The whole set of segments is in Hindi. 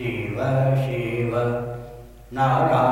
Shiva, Shiva, Narayana.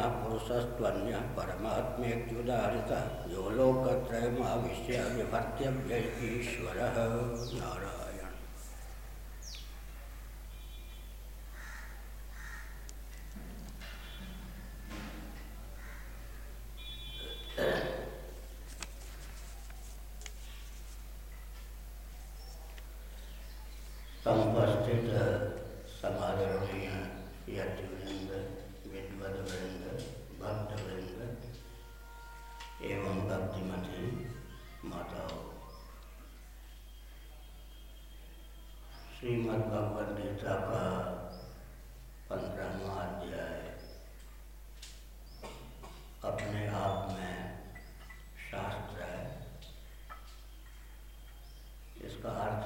पुरुषस्तन्य परमात्मेत्युदाहृतः यो लोकत्रयमाविश्य विभर्त्यव्यय ईश्वर नारायण।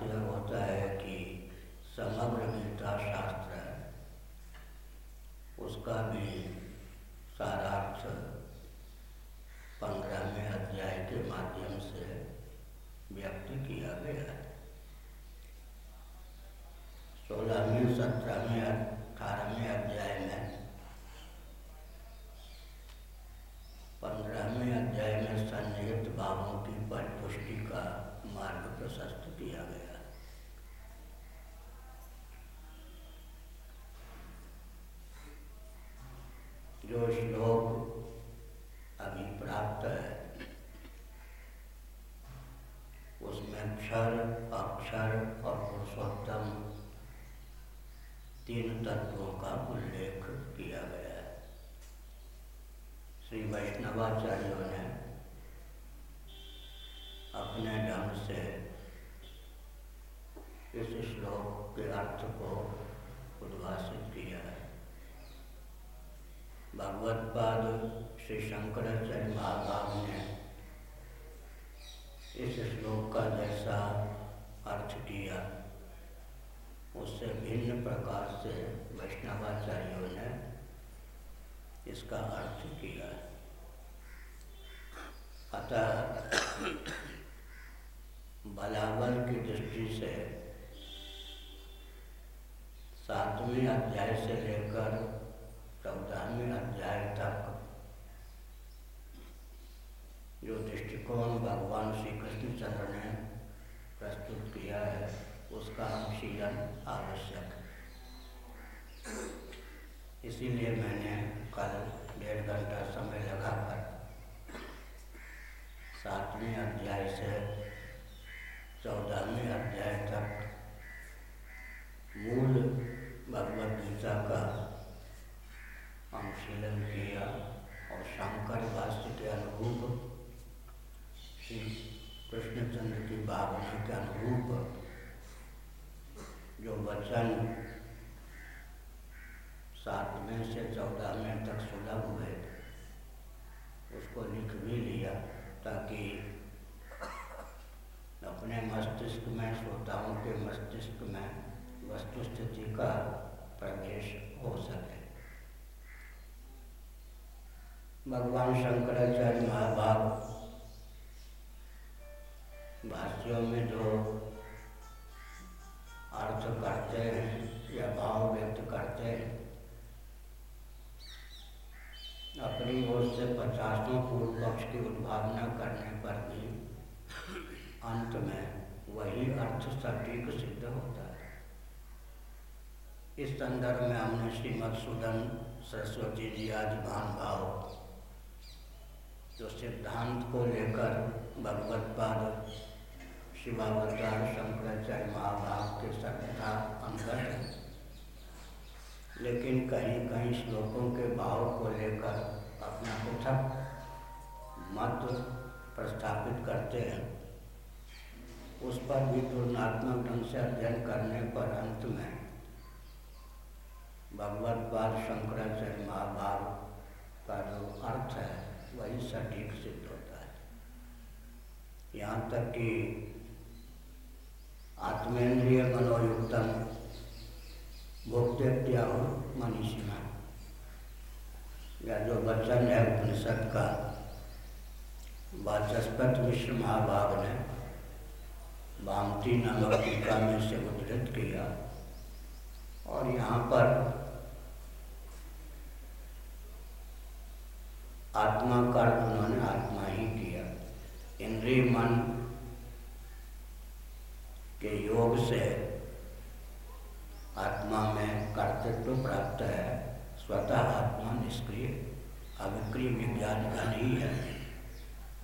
यह होता है कि समग्र गीता शास्त्र उसका भी सारार्थ पंद्रहवें अध्याय के माध्यम से व्यक्त किया गया है। सोलहवें, सत्रहवें, अठारहवें अध्याय में पंद्रहवें अध्याय में सन्निहित भावों की परिपुष्टि का मार्ग प्रशस्त किया गया जो श्लोक अभी प्राप्त है उसमें क्षर अक्षर और पुरुषोत्तम तीन तत्वों का उल्लेख किया गया है श्री वैष्णवाचार्यों ने अपने ढंग से इस श्लोक के अर्थ को उद्भाषित किया है भगवत पाद श्री शंकराचार्य महाभाव ने इस श्लोक का जैसा अर्थ किया उससे भिन्न प्रकार से वैष्णवाचार्यों ने इसका अर्थ किया। अतः बलाबल की दृष्टि से सातवें अध्याय से लेकर चौदहवें अध्याय तक जो दृष्टिकोण भगवान श्री कृष्णचंद्र ने प्रस्तुत किया है उसका अनुशीलन आवश्यक है इसीलिए मैंने कल डेढ़ घंटा समय लगाकर सातवें अध्याय से चौदहवें अध्याय तक मूल भगवद गीता का अनुशीलन किया और शंकर भाष्य के अनुरूप, श्री कृष्णचंद्र की भावना के अनुरूप जो वचन सातवें से चौदहवें तक सुलभ हुए, उसको लिख भी लिया। ताकि अपने मस्तिष्क में श्रोताओं के मस्तिष्क में वस्तु स्थिति का प्रवेश हो सके। भगवान शंकराचार्य महाभाव भाष्यों में जो अर्थ करते हैं या भाव व्यक्त करते हैं अपनी ओर से पचासों पूर्व पक्ष की उद्भावना करने पर भी अंत में वही अर्थ सटीक सिद्ध होता है। इस संदर्भ में हमने श्रीमद सुदन, सरस्वती जी आज भान भाव जो सिद्धांत को लेकर भगवत पाद, शिवावतार शंकराचार्य महाभाव के सर्वथा अंदर है। लेकिन कहीं कहीं श्लोकों के भाव को लेकर अपना पृथक मत प्रस्थापित करते हैं। उस पर भी तुलनात्मक ढंग से अध्ययन करने पर अंत में भगवत पाद शंकराचार्य महाभाव का जो अर्थ है, वही सटीक सिद्ध होता है। यहाँ तक कि आत्मेंद्रिय मनोयुक्तम भोक्तेत्या मनीषिमा या जो वचन है उपनिषद का, वाचस्पत विश्व महाभाग ने भामती नामक टीका में से उद्धृत किया। और यहाँ पर आत्मा का उन्होंने आत्मा ही किया। इंद्रिय मन के योग से आत्मा में कर्तृत्व प्राप्त है, स्वतः आत्मा निष्क्रिय अविक्रिय विज्ञान का नहीं है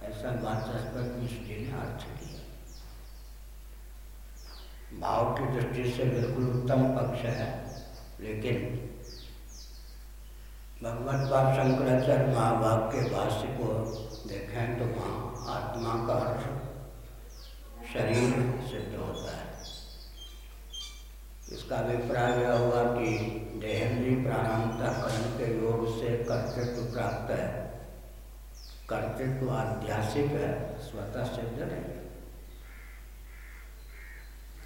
ऐसा वाचस्पत मिश्री ने अर्थ किया। भाव की दृष्टि से बिल्कुल उत्तम पक्ष है, लेकिन भगवत बाब शंकराचार्य महाभाव के भाष्य को देखें तो वहाँ आत्मा का अर्थ शरीर सिद्ध होता है। इसका अभिप्राय यह हुआ कि देहेंद्री प्राणांतकरण के योग से कर्तृत्व प्राप्त है। कर्तृत्व आध्यासिक है, स्वतः सिद्ध नहीं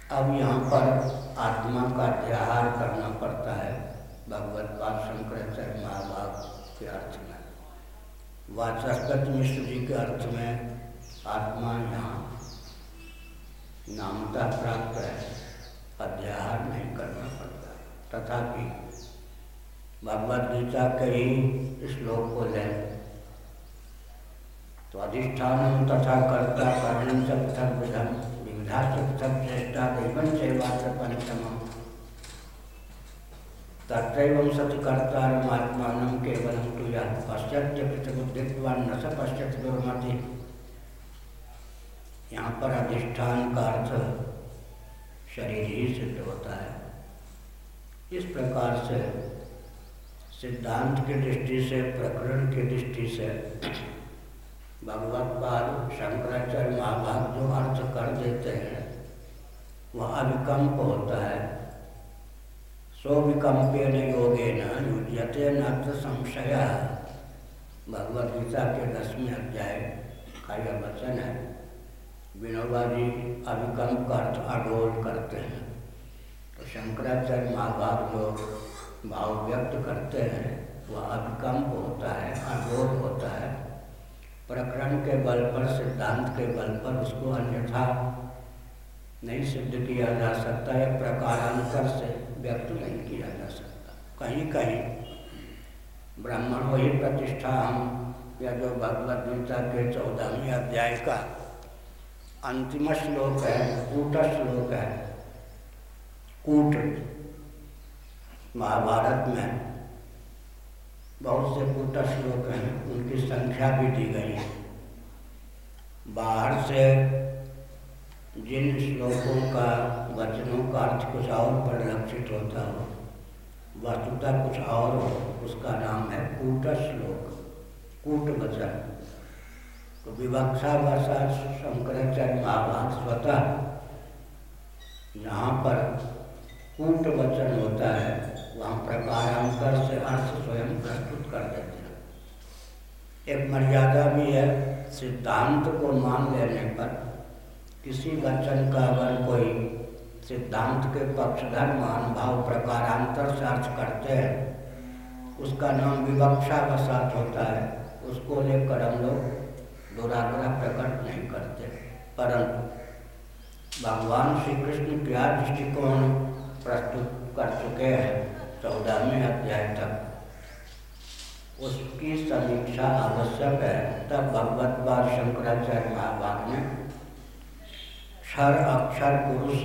अब यहाँ पर आत्मा का अध्याहार करना पड़ता है, भगवत पाद शंकराचार्य महाभाग के अर्थ में। वाचस्पत मिश्र जी के अर्थ में आत्मा यहाँ नामता प्राप्त है। अध्याहार नहीं करना पड़ता। तथापि भगवद गीता के ही श्लोक को लें। तो अधिष्ठान तथा कर्ता कर्ण सब विधम विविधा सब श्रेष्ठा दैवन सेवात्र पंचम तत्रैवं सति कर्तारमात्मानं केवलं तु यः पश्यत्य पृथगुद्धित्वान् न स पश्यत दुर्मति। यहाँ पर अधिष्ठान का अर्थ शरीर ही सिद्ध होता है। इस प्रकार से सिद्धांत की दृष्टि से, प्रकरण की दृष्टि से भगवत पाद शंकराचार्य महाभाग जो अर्थ कर देते हैं, वह अभिकम्प होता है। स्वविकम्पेन योगेन युज्यते न संशय। भगवद गीता के दसवें अध्याय का यह वचन है। विनोबा जी अभिकम्प का अडोल करते हैं। तो शंकराचार्य महाभाग जो भाव व्यक्त करते हैं, वह अभिकम्प होता है अडोल होता है। प्रकरण के बल पर, सिद्धांत के बल पर उसको अन्यथा नहीं सिद्ध किया जा सकता या प्रकारांतर से व्यक्त नहीं किया जा सकता। कहीं कहीं ब्राह्मण वही प्रतिष्ठा हम या जो भगवद गीता के चौदहवीं अध्याय का अंतिम श्लोक है, कूट श्लोक है। कूट। महाभारत में बहुत से कूट श्लोक हैं, उनकी संख्या भी दी गई है। बाहर से जिन श्लोकों का, वचनों का अर्थ कुछ और परिलक्षित होता हो, वस्तुता कुछ और हो, उसका नाम है कूट श्लोक। कूट वचन। तो विवक्षा वर्षा शंकराचार्य महाभाग स्वतः यहाँ पर कूट वचन होता है, वहाँ प्रकारांतर से अर्थ स्वयं प्रस्तुत कर देते हैं। एक मर्यादा भी है सिद्धांत को मान लेने पर, किसी वचन का अगर कोई सिद्धांत के पक्षधर महानुभाव प्रकारांतर से अर्थ करते हैं, उसका नाम विवक्षा वसात होता है। उसको लेकर हम लोग दुराग्रह प्रकट नहीं करते परंतु भगवान श्री कृष्ण क्या दृष्टिकोण प्रस्तुत कर चुके हैं चौदहवें अध्याय तक उसकी समीक्षा आवश्यक है तब भगवत बार शंकराचार्य महाभाग ने क्षर अक्षर पुरुष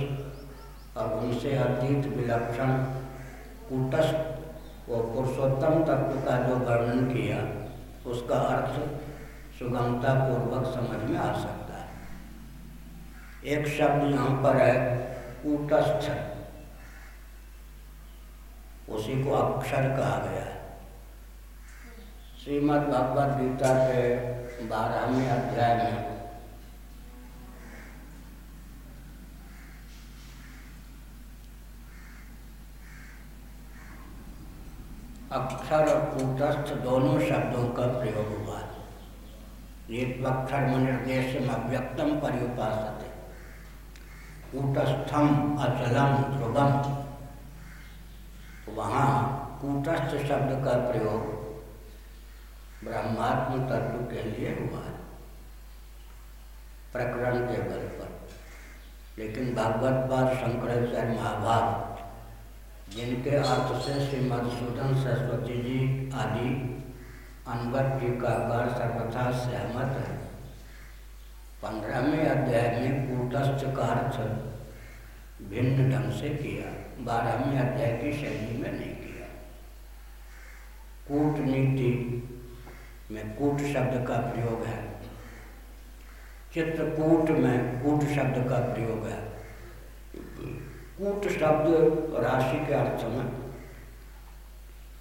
और उनसे अतीत विलक्षण कूटस्थ व पुरुषोत्तम तत्व का जो वर्णन किया उसका अर्थ सुगमता पूर्वक समझ में आ सकता है। एक शब्द यहाँ पर है, कूटस्थ उसी को अक्षर कहा गया है। श्रीमद् भगवद गीता के बारहवें अध्याय में अक्षर और कूटस्थ दोनों शब्दों का प्रयोग हुआ। निर्देश अव्यक्तम पर्युपासते कूटस्थम अचलम ध्रुवम वहाँ कूटस्थ शब्द का प्रयोग ब्रह्मात्म तत्व के लिए हुआ है। प्रकरण के बल पर। लेकिन भागवत पाद शंकराचार्य महाभाग जिनके अर्थ से श्री मधुसूदन सरस्वती जी आदि अनवट टीकाकार सर्वथा सहमत है। पंद्रहवें अध्याय में कूटस्थ का अर्थ भिन्न ढंग से किया, बारहवें अध्याय की शैली में नहीं किया। कूटनीति में कूट शब्द का प्रयोग है। चित्रकूट में कूट शब्द का प्रयोग है। कूट शब्द राशि के अर्थ में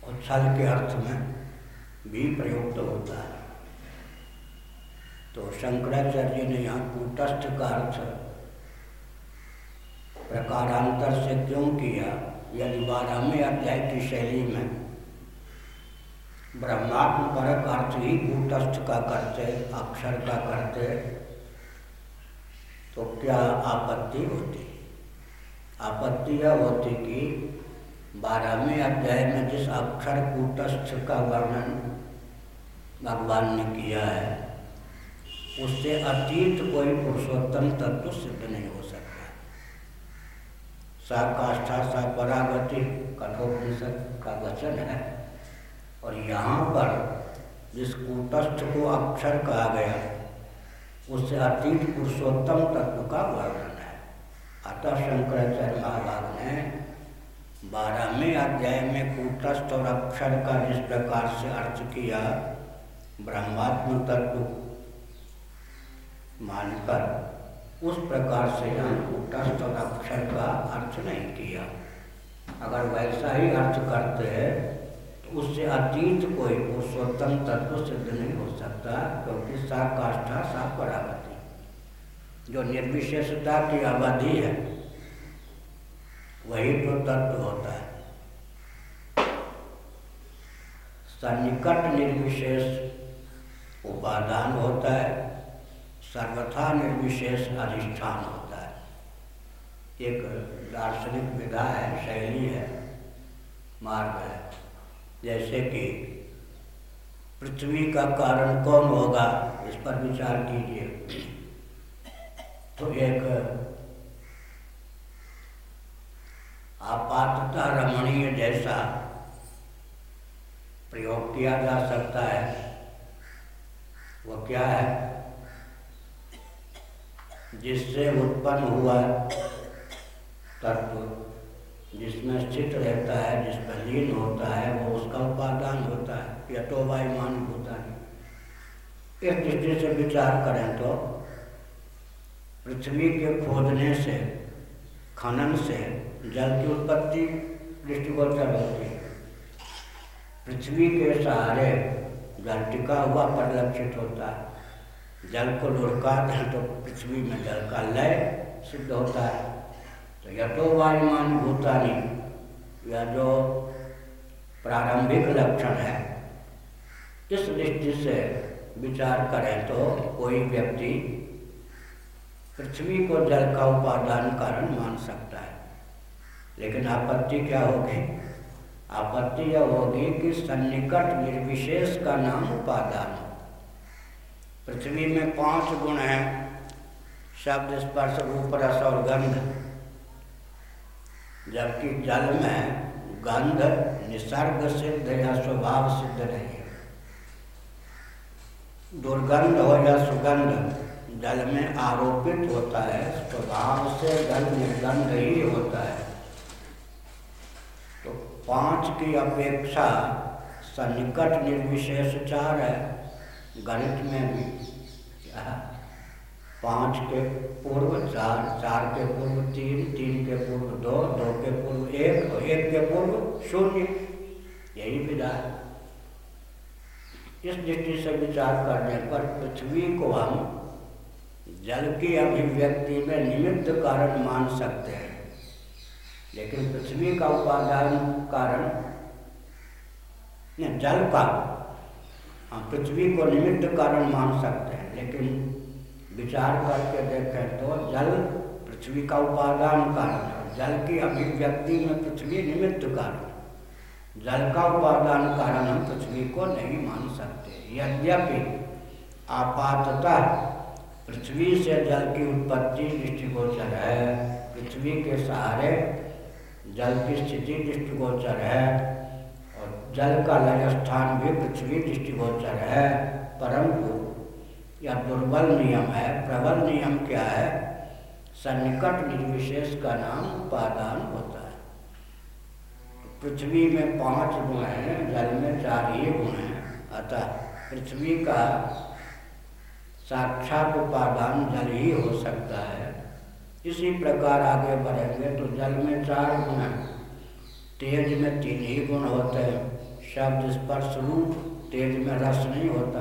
और छल के अर्थ में भी प्रयुक्त होता है। तो शंकराचार्य ने यहाँ कूटस्थ का अर्थ प्रकारांतर से क्यों किया? यदि बारहवें अध्याय की शैली में ब्रह्मात्म परक अर्थ ही कूटस्थ का करते, अक्षर का करते तो क्या आपत्ति होती? आपत्ति यह होती कि बारहवें अध्याय में जिस अक्षर कूटस्थ का वर्णन भगवान ने किया है, उससे अतीत कोई पुरुषोत्तम तत्व सिद्ध नहीं हो सकता। सा काष्ठा सा परागति कठोपनिषद का वचन है। और यहाँ पर जिस कूटस्थ को अक्षर कहा गया, उससे अतीत पुरुषोत्तम तत्व का वर्णन है। अतः शंकराचार्य महाभाग ने बारहवें अध्याय में कूटस्थ और अक्षर का जिस प्रकार से अर्थ किया। ब्रह्मात्म तत्व मानकर उस प्रकार से और अक्षर का अर्थ नहीं किया। अगर वैसा ही अर्थ करते हैं तो उससे अतीत कोई पुरुषोत्तम तत्व सिद्ध नहीं हो सकता, क्योंकि सा काष्ठा सा परागति जो निर्विशेषता की अवधि है, वही तो तत्व होता है। सन्निकट निर्विशेष उपादान होता है, सर्वथा निर्विशेष अधिष्ठान होता है। एक दार्शनिक विधा है, शैली है, मार्ग है। जैसे कि पृथ्वी का कारण कौन होगा, इस पर विचार कीजिए तो एक आपातः रमणीय जैसा प्रयोग किया जा सकता है वो क्या है जिससे उत्पन्न हुआ तत्व जिसमें स्थित रहता है, जिसमें लीन होता है, वो उसका उपादान होता है, या तो वायुमान होता है। इस दृष्टि से विचार करें तो पृथ्वी के खोदने से, खनन से जल की उत्पत्ति दृष्टिगोचर होती है। पृथ्वी के सहारे जल टिका हुआ, परिलक्षित होता है। जल को लुढ़का दें तो पृथ्वी में जल का लय सिद्ध होता है। तो यह तो वायुमान भूतानी, यह जो प्रारंभिक लक्षण है, इस दृष्टि से विचार करें तो कोई व्यक्ति पृथ्वी को जल का उपादान कारण मान सकता है। लेकिन आपत्ति क्या होगी? आपत्ति यह होगी कि सन्निकट निर्विशेष का नाम उपादान पृथ्वी में पाँच गुण हैं, शब्द, स्पर्श, रूप, रस और गंध। जबकि जल में गंध निसर्ग सिद्ध या स्वभाव सिद्ध नहीं है। दुर्गंध हो या सुगंध, जल में आरोपित होता है, स्वभाव से जल निर्गंध ही होता है। तो पाँच की अपेक्षा सन्निकट निर्विशेष चार है। गणित में भी पाँच के पूर्व, चार चार के पूर्व तीन तीन के पूर्व दो दो के पूर्व एक और एक के पूर्व शून्य। यही विधा है। इस दृष्टि से विचार करने पर पृथ्वी को हम जल की अभिव्यक्ति में निमित्त कारण मान सकते हैं। लेकिन पृथ्वी का उपादान कारण जल का हम पृथ्वी को निमित्त कारण मान सकते हैं, लेकिन विचार करके देखें तो जल पृथ्वी का उपादान कारण है। जल की अभिव्यक्ति में पृथ्वी निमित्त कारण जल का उपादान कारण हम पृथ्वी को नहीं मान सकते। यद्यपि आपातः पृथ्वी से जल की उत्पत्ति दृष्टिगोचर है, पृथ्वी के सहारे जल की स्थिति दृष्टिगोचर है जल का लय स्थान भी पृथ्वी दृष्टिगोचर है परंतु यह दुर्बल नियम है। प्रबल नियम क्या है? सन्निकट निर्विशेष का नाम उपादान होता है। पृथ्वी में पाँच गुण हैं, जल में चार ही गुण हैं। अतः पृथ्वी का साक्षात उपादान जल ही हो सकता है। इसी प्रकार आगे बढ़ेंगे तो जल में चार गुण हैं। तेज में तीन ही गुण होते हैं। शब्द स्पर्श रूप तेज में रस नहीं होता।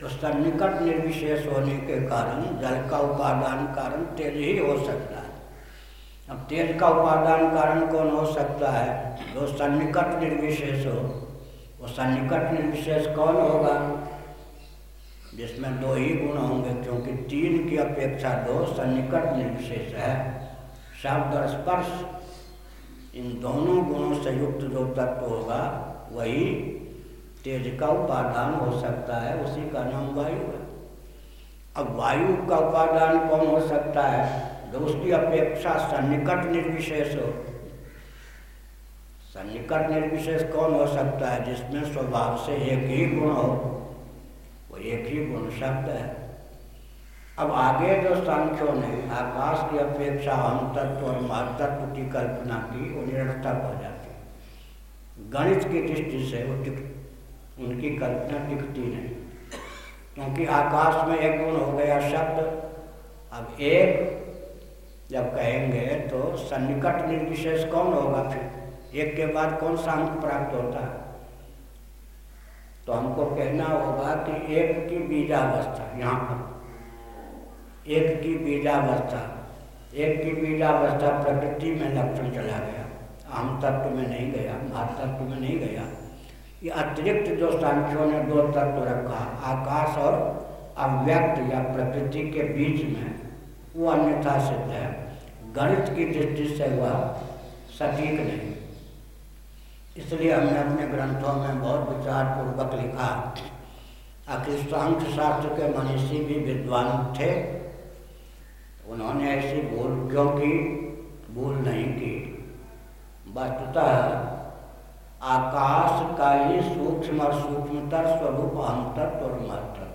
तो सन्निकट निर्विशेष होने के कारण जल का उपादान कारण तेज ही हो सकता है। अब तेज का उपादान कारण कौन हो सकता है? जो सन्निकट निर्विशेष हो। वो सन्निकट निर्विशेष कौन होगा? जिसमें दो ही गुण होंगे, क्योंकि तीन की अपेक्षा दो सन्निकट निर्विशेष है। शब्द और स्पर्श इन दोनों गुणों से युक्त जो तत्व होगा, वही तेज का उपादान हो सकता है, उसी का नाम वायु है। अब वायु का उपादान कौन हो सकता है? जो उसकी अपेक्षा सन्निकट निर्विशेष हो। सन्निकट निर्विशेष कौन हो सकता है? जिसमें स्वभाव से एक ही गुण हो। वो एक ही गुण शब्द है। अब आगे जो सांख्यों ने आकाश की अपेक्षा हम तत्व और महतत्व की कल्पना की, वो निरर्थक हो जाती गणित की दृष्टि से वो टिक उनकी कल्पना टिकती नहीं। क्योंकि आकाश में एक गुण हो गया शब्द। अब एक, जब कहेंगे तो सन्निकट निर्विशेष कौन होगा फिर? एक के बाद कौन सा अंक प्राप्त होता? है तो हमको कहना होगा कि एक की बीजावस्था, यहाँ पर। एक की बीजावस्था एक की बीजावस्था प्रकृति में लक्षण चला गया। आम तत्व में नहीं गया तत्व में नहीं गया। ये अतिरिक्त जो सांख्यों ने दो तत्व रखा, आकाश और अव्यक्त या प्रकृति के बीच में, वो अन्यथा सिद्ध है। गणित की दृष्टि से वह सटीक नहीं। इसलिए हमने अपने ग्रंथों में बहुत विचार पूर्वक लिखा आखिर सांख्य शास्त्र के मनीषी भी विद्वान थे। उन्होंने ऐसी भूल क्यों की? भूल नहीं की। वस्तुतः आकाश का ही सूक्ष्म और सूक्ष्मतर स्वरूप अंतत्व और महतत्व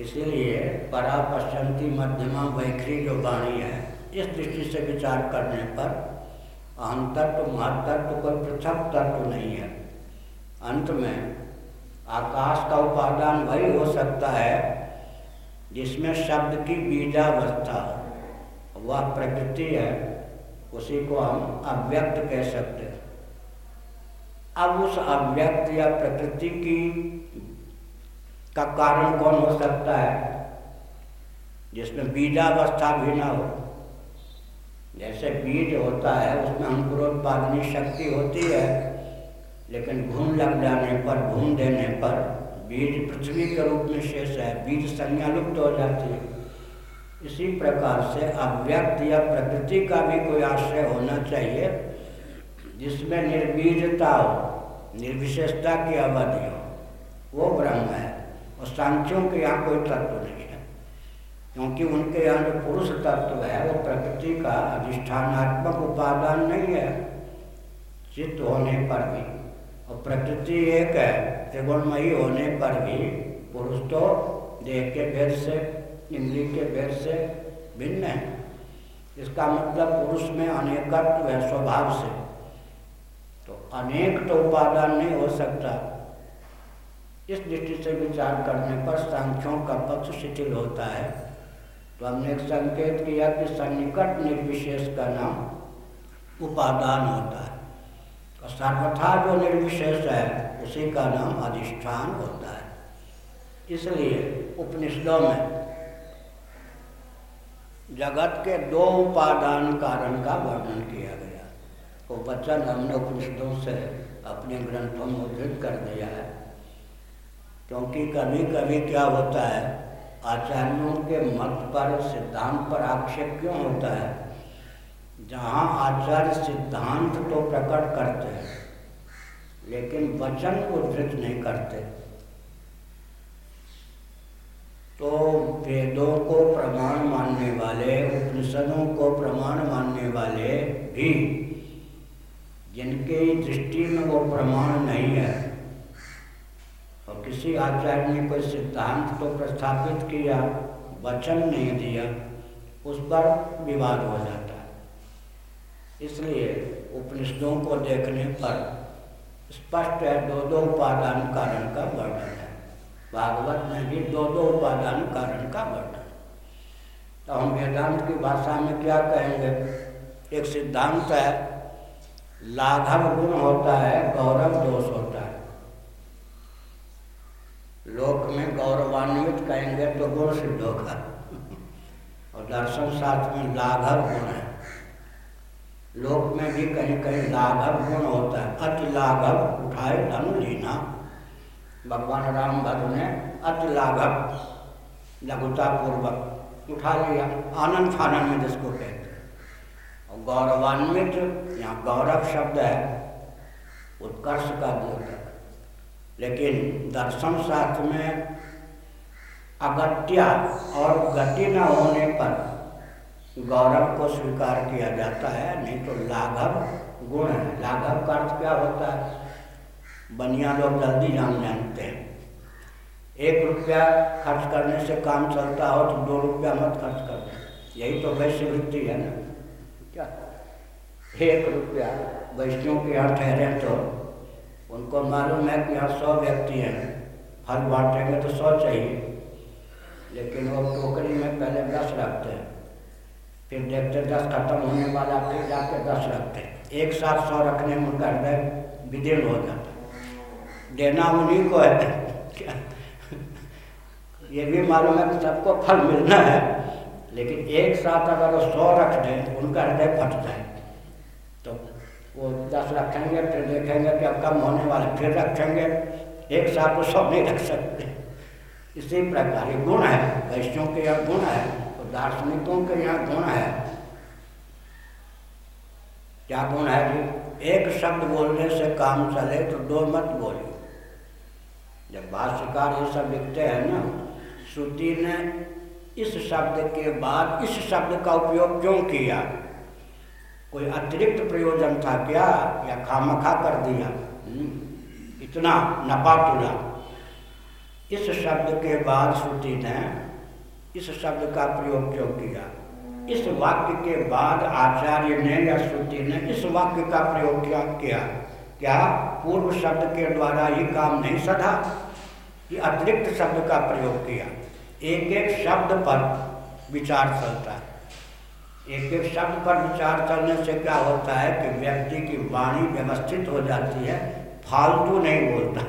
इसलिए परा पश्चंती मध्यमा वैखरी जो वाणी है, इस दृष्टि से विचार करने पर अहंतत्व महतत्व कोई पृथक तत्व नहीं है। अंत में आकाश का उपादान वही हो सकता है जिसमें शब्द की बीजावस्था वह प्रकृति है, उसी को हम अव्यक्त कह सकते हैं। अब उस अव्यक्त या प्रकृति की का कारण कौन हो सकता है? जिसमें बीजावस्था भी ना हो। जैसे बीज होता है, उसमें अंकुरोत्पादनी शक्ति होती है, लेकिन घूम लग जाने पर घूम देने पर बीज पृथ्वी के रूप में शेष है। बीज संज्ञा लुप्त हो जाती है। इसी प्रकार से अव्यक्त या प्रकृति का भी कोई आश्रय होना चाहिए, जिसमें निर्बीजता हो, निर्विशेषता की अवधि हो। वो ब्रह्म है। और सांख्यों के यहाँ कोई तत्व नहीं है। क्योंकि उनके यहाँ जो पुरुष तत्व है, वो प्रकृति का अधिष्ठानात्मक उपादान नहीं है। चित्त होने पर भी। प्रकृति एक है। त्रिगुणमयी होने पर भी पुरुष तो देह के भेद से, इंद्रिय के भेद से भिन्न है। इसका मतलब पुरुष में अनेकत्व है स्वभाव से। तो अनेक तो उपादान नहीं हो सकता। इस दृष्टि से विचार करने पर संख्यों का पक्ष शिथिल होता है। तो हमने एक संकेत किया कि सन्निकट निर्विशेष का नाम उपादान होता है। सर्वथा जो निर्विशेष है, उसी का नाम अधिष्ठान होता है। इसलिए उपनिषदों में जगत के दो उपादान कारण का वर्णन किया गया। वो वचन हमने उपनिषदों से अपने ग्रंथों में उद्धृत कर दिया है, क्योंकि कभी कभी क्या होता है, आचार्यों के मत पर सिद्धांत पर आक्षेप क्यों होता है? जहाँ आचार्य सिद्धांत तो प्रकट करते हैं, लेकिन वचन उद्धृत नहीं करते। तो वेदों को प्रमाण मानने वाले, उपनिषदों को प्रमाण मानने वाले भी, जिनके दृष्टि में वो प्रमाण नहीं है, और किसी आचार्य ने कोई सिद्धांत तो प्रस्थापित किया, वचन नहीं दिया, उस पर विवाद हो जाता। इसलिए उपनिषदों को देखने पर स्पष्ट है दो दो उपादान कारण का वर्णन है। भागवत में भी दो दो उपादान कारण का वर्णन तो हम वेदांत की भाषा में क्या कहेंगे? एक सिद्धांत है, लाघव गुण होता है, गौरव दोष होता है। लोक में गौरवान्वित कहेंगे तो गुण सिद्ध होगा। और दर्शन शास्त्र में लाघव गुण है। लोक में भी कहीं कहीं लाघव गुण होता है। अति लाघव उठाए धन लीना। भगवान राम भद्र ने अति लाघव लघुता पूर्वक उठा लिया। आनंद फानंद में जिसको कहते हैं। और गौरवान्वित, यहाँ गौरव शब्द है, उत्कर्ष का द्योतक लेकिन दर्शन शास्त्र में अगत्या और गति न होने पर गौरव को स्वीकार किया जाता है, नहीं तो लाघव गुण है। लाघव का अर्थ क्या होता है? बनिया लोग जल्दी जान जानते हैं। एक रुपया खर्च करने से काम चलता हो तो दो रुपया मत खर्च कर यही तो वैश्य वृत्ति है ना। क्या? एक रुपया वैश्यों के यहाँ ठहरे तो उनको मालूम है कि यहाँ सौ व्यक्ति हैं। फल बांटेंगे तो सौ चाहिए। लेकिन वो टोकरी में पहले दस रखते हैं। फिर देखते दस खत्म होने वाला फिर जाके दस रखते एक साथ सौ रखने में उनका हृदय विदीर्ण हो जाता देना उन्हीं को है। ये भी मालूम है कि सबको फल मिलना है, लेकिन एक साथ अगर वो सौ रख दें, उनका हृदय फट जाए। तो वो दस रखेंगे, फिर देखेंगे कि अब कम होने वाले, फिर रखेंगे। एक साथ वो सौ नहीं रख सकते। इसी प्रकार ये गुण है वैश्यों के यहाँ गुण है। दार्शनिकों के यहाँ गुण है। क्या गुण है जी एक शब्द बोलने से काम चले तो दो मत बोलिए। जब भाष्यकार ये सब लिखते हैं ना श्रुति ने इस शब्द के बाद इस शब्द का उपयोग क्यों किया? कोई अतिरिक्त प्रयोजन था क्या? या खामखा कर दिया? हम्म, इतना नपा तुला। इस शब्द के बाद श्रुति ने इस शब्द का प्रयोग क्यों किया? इस वाक्य के बाद आचार्य ने या श्रुति ने इस वाक्य का प्रयोग क्या किया? क्या पूर्व शब्द के द्वारा ही काम नहीं सधा? कि अतिरिक्त शब्द का प्रयोग किया। एक एक शब्द पर विचार चलता है। एक एक शब्द पर विचार चलने से क्या होता है कि व्यक्ति की वाणी व्यवस्थित हो जाती है, फालतू नहीं बोलता,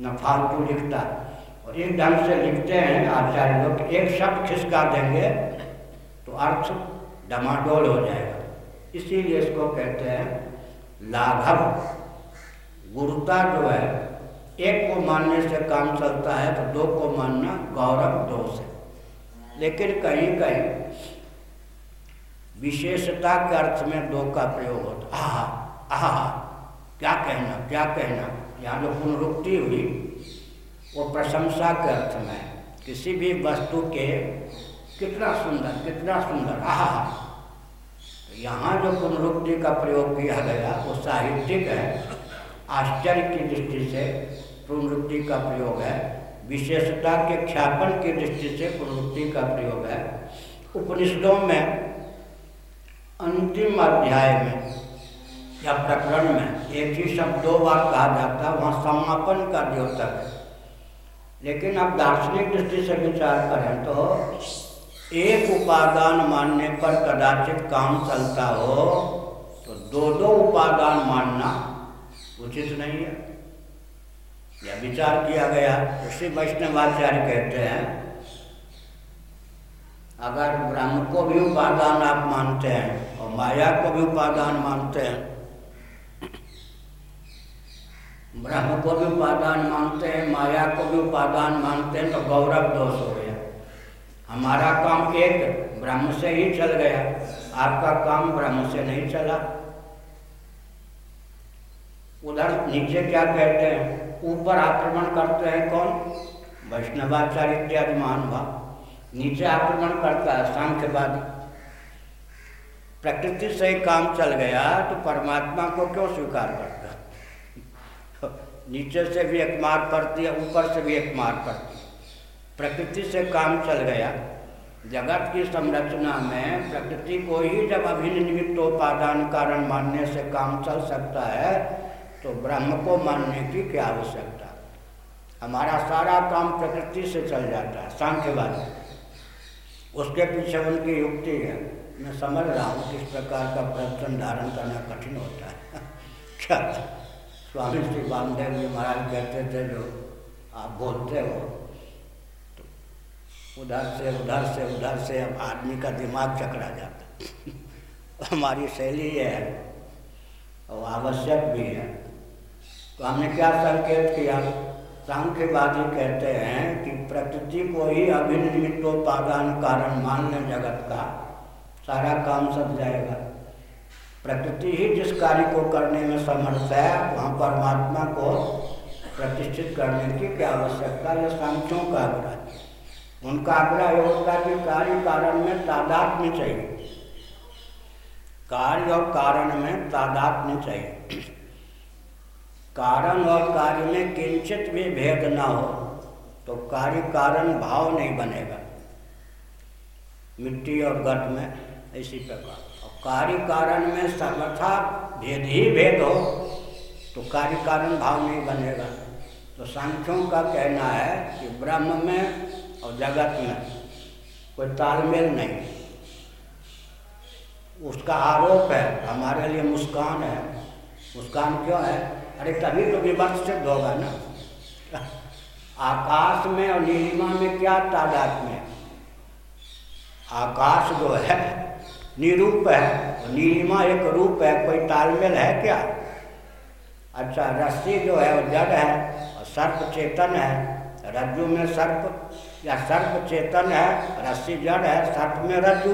न फालतू लिखता। और इस ढंग से लिखते हैं, आचार्य लोग एक शब्द खिसका देंगे तो अर्थ डमाडोल हो जाएगा। इसीलिए इसको कहते हैं लाघव। गुरुता जो है, एक को मानने से काम चलता है तो दो को मानना गौरव दोष है। लेकिन कहीं कहीं विशेषता के अर्थ में दो का प्रयोग होता आह आह, क्या कहना क्या कहना? यहाँ जो पुनरुक्ति हुई वो प्रशंसा के अर्थ में किसी भी वस्तु के कितना सुंदर कितना सुंदर, आह। तो यहाँ जो पुनरुक्ति का प्रयोग किया गया, वो साहित्यिक है। आश्चर्य की दृष्टि से पुनरुक्ति का प्रयोग है। विशेषता के ख्यापन की दृष्टि से पुनरुक्ति का प्रयोग है। उपनिषदों में, अंतिम अध्याय में या प्रकरण में एक ही शब्द दो बार कहा जाता है, वहाँ समापन का द्योतक है लेकिन अब दार्शनिक दृष्टि से विचार करें तो एक उपादान मानने पर कदाचित काम चलता हो तो दो दो उपादान मानना उचित नहीं है। यह विचार किया गया। श्री वैष्णवाचार्य कहते हैं, अगर ब्रह्म को भी उपादान आप मानते हैं और माया को भी उपादान मानते हैं ब्रह्म को भी उपादान मानते हैं माया को भी उपादान मानते हैं तो गौरव दोष हो गया। हमारा काम एक, ब्रह्म से ही चल गया। आपका काम ब्रह्म से नहीं चला। उधर नीचे क्या कहते हैं? ऊपर आक्रमण करते हैं कौन? वैष्णवाचार्य इत्यादि महानुभाव नीचे आक्रमण करता है, सांख्यवादी। प्रकृति से काम चल गया तो परमात्मा को क्यों स्वीकार करता? नीचे से भी एक मार पड़ती है, ऊपर से भी एक मार पड़ती है। प्रकृति से काम चल गया। जगत की संरचना में प्रकृति को ही जब अभिन्न निमित्तोपादान कारण मानने से काम चल सकता है तो ब्रह्म को मानने की क्या आवश्यकता? हमारा सारा काम प्रकृति से चल जाता है, सांख्यवादी। उसके पीछे उनकी युक्ति है। मैं समझ रहा हूँ किस प्रकार का प्रवचन धारण करना कठिन होता है। क्या स्वामी श्री वामदेव जी महाराज कहते थे जो आप बोलते हो। तो उधर से उधर से उधर से अब आदमी का दिमाग चकरा जाता हमारी शैली ये है, और आवश्यक भी है। तो हमने क्या संकेत किया? सांख्यवादी कहते हैं कि प्रकृति को ही अभिन्न निमित्तोपादान कारण मान लें जगत का सारा काम सब जाएगा। प्रकृति ही जिस कार्य को करने में समर्थ है, वहाँ परमात्मा को प्रतिष्ठित करने की क्या आवश्यकता है? सांख्यों का आग्रह उनका आग्रह यह होता है कि कार्य कारण में तादात्म्य चाहिए। कार्य और कारण में तादात्म्य चाहिए। कारण और कार्य में किंचित भी भेद ना हो तो कार्य कारण भाव नहीं बनेगा। मिट्टी और गट में इसी प्रकार। कार्य कारण में सर्वथा भेद ही भेद हो तो कार्य कारण भाव नहीं बनेगा। तो सांख्यों का कहना है कि ब्रह्म में और जगत में कोई तालमेल नहीं। उसका आरोप है, हमारे लिए मुस्कान है। मुस्कान क्यों है? अरे तभी तो विवर्त सिद्ध होगा ना। आकाश में और नीलिमा में क्या तादाद में? आकाश जो है निरूप है। नीलिमा एक रूप है, कोई तालमेल है क्या? अच्छा रस्सी जो है वो जड़ है और सर्प चेतन है। रज्जु में सर्प या सर्प चेतन है, रस्सी जड़ है, सर्प में रज्जु।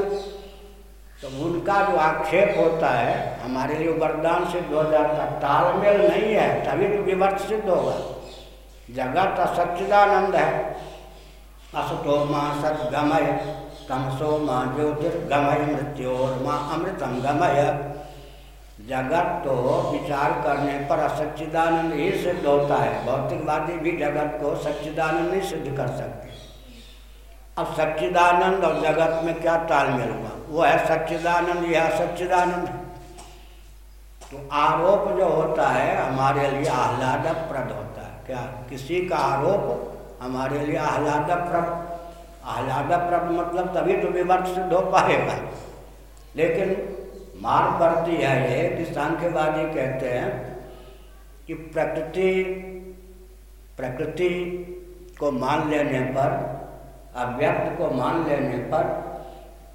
तो उनका जो आक्षेप होता है, हमारे लिए वरदान सिद्ध हो जाता है। तालमेल नहीं है, तभी तो विवर्त सिद्ध होगा। जगत सच्चिदानंद है। असतो माँ सदगमय। तमसो माँ ज्योतिर्गमय मृत्योर्मा अमृतम गमय जगत तो विचार करने पर असच्चिदानंद ही सिद्ध होता है। भौतिकवादी भी जगत को सच्चिदानंद ही सिद्ध कर सकते अब सच्चिदानंद और जगत में क्या तालमेल हुआ? वो है सच्चिदानंद, यह सच्चिदानंद तो आरोप जो होता है, हमारे लिए आह्लादक प्रद होता है। क्या किसी का आरोप हमारे लिए आह्लादक प्रद आह्लादप्रद मतलब तभी तो विवर्त सिद्ध हो पाएगा। लेकिन मार पड़ती है ये कि सांख्यवादी कहते हैं कि प्रकृति प्रकृति को मान लेने पर, अव्यक्त को मान लेने पर,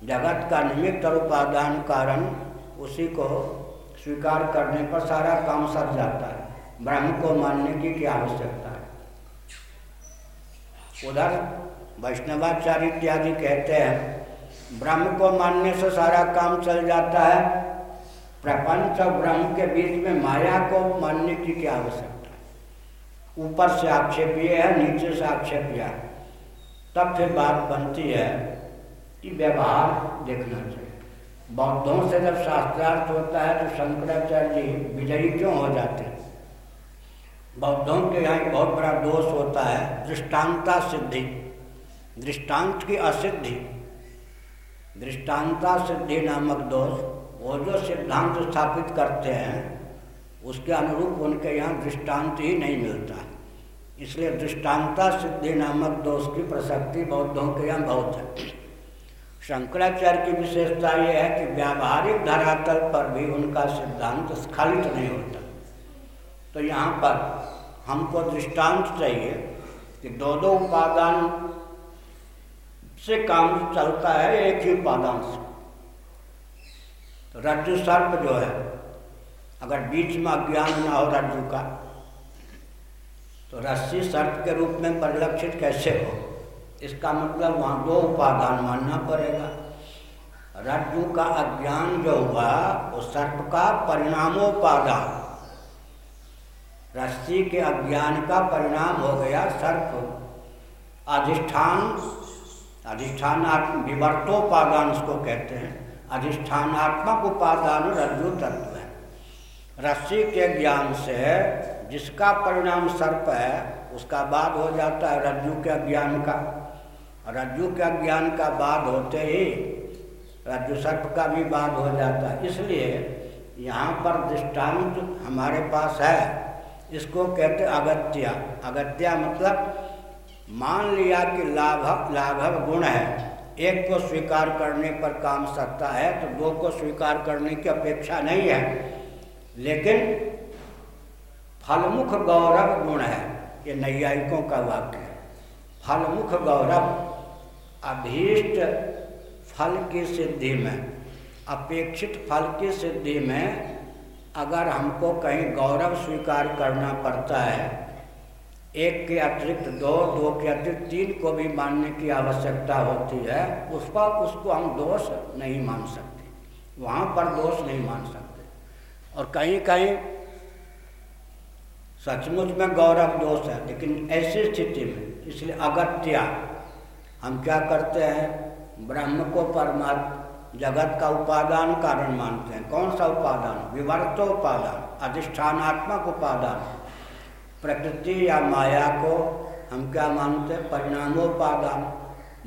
जगत का निमित्त और उपादान कारण उसी को स्वीकार करने पर सारा काम सर जाता है। ब्रह्म को मानने की क्या आवश्यकता है? उधर वैष्णवाचार्य इत्यादि कहते हैं। ब्रह्म को मानने से सारा काम चल जाता है। प्रपंच और ब्रह्म के बीच में माया को मानने की क्या आवश्यकता है? ऊपर से आक्षेप ये है, नीचे से आक्षेप यह है। तब फिर बात बनती है कि व्यवहार देखना चाहिए। बौद्धों से जब शास्त्रार्थ होता है तो शंकराचार्य जी विजयी क्यों हो जाते हैं? बौद्धों के यहाँ एक बहुत बड़ा दोष होता है, दृष्टांता सिद्धि। दृष्टांत की असिद्धि, दृष्टांता सिद्धि नामक दोष, वो जो सिद्धांत स्थापित करते हैं, उसके अनुरूप उनके यहाँ दृष्टांत ही नहीं मिलता। इसलिए दृष्टांता सिद्धि नामक दोष की प्रसक्ति बौद्धों के यहाँ बहुत है। शंकराचार्य की विशेषता ये है कि व्यावहारिक धरातल पर भी उनका सिद्धांत स्खलित नहीं होता। तो यहाँ पर हमको दृष्टांत चाहिए कि दो दो उपादान से काम चलता है, एक ही उपादान से। तो रज्जु सर्प जो है, अगर बीच में अज्ञान ना हो रज्जु का तो रस्सी सर्प के रूप में परिलक्षित कैसे हो? इसका मतलब वहाँ दो उपादान मानना पड़ेगा। रज्जु का अज्ञान जो हुआ, वो सर्प का परिणामोपादान। रस्सी के अज्ञान का परिणाम हो गया सर्प। अधिष्ठान अधिष्ठानात्म विवर्तोपादान उसको कहते हैं। अधिष्ठानात्मक उपादान रज्जु तत्व है। रस्सी के ज्ञान से जिसका परिणाम सर्प है, उसका बाद हो जाता है रज्जु के ज्ञान का। रज्जु के ज्ञान का बाद होते ही रज्जु सर्प का भी बाद हो जाता है। इसलिए यहाँ पर दृष्टांत हमारे पास है। इसको कहते अगत्या। अगत्या मतलब मान लिया कि लाभ लाघव गुण है। एक को स्वीकार करने पर काम सकता है तो दो को स्वीकार करने की अपेक्षा नहीं है। लेकिन फलमुख गौरव गुण है, ये नैयायिकों का वाक्य है। फलमुख गौरव अभीष्ट फल की सिद्धि में, अपेक्षित फल की सिद्धि में अगर हमको कहीं गौरव स्वीकार करना पड़ता है एक के अतिरिक्त दो दो के अतिरिक्त तीन को भी मानने की आवश्यकता होती है, उस पर उसको हम दोष नहीं मान सकते। वहाँ पर दोष नहीं मान सकते। और कहीं कहीं सचमुच में गौरव दोष है, लेकिन ऐसी स्थिति में, इसलिए अगत्या हम क्या करते हैं, ब्रह्म को परमात्मा जगत का उपादान कारण मानते हैं। कौन सा उपादान? विवर्तोपादान अधिष्ठानात्मक उपादान। प्रकृति या माया को हम क्या मानते हैं? परिणामोपादान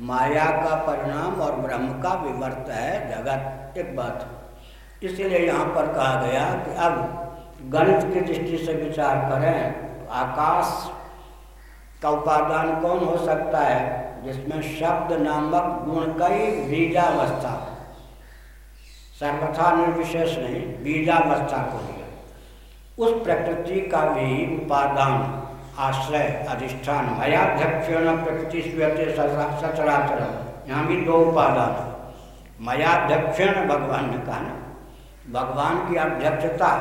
माया का परिणाम और ब्रह्म का विवर्त है जगत। एक बात। इसलिए यहाँ पर कहा गया कि अब गणित की दृष्टि से विचार करें तो आकाश का उपादान कौन हो सकता है? जिसमें शब्द नामक गुण कई बीजावस्था। सर्वथा निर्विशेष नहीं, बीजावस्था को लिया उस प्रकृति का भी उपादान, आश्रय, अधिष्ठान, मयाध्यक्षण प्रकृति स्वीयते सचराचर, यहाँ भी दो उपादान मयाध्यक्षण भगवान ने कहा ना, भगवान की अध्यक्षता,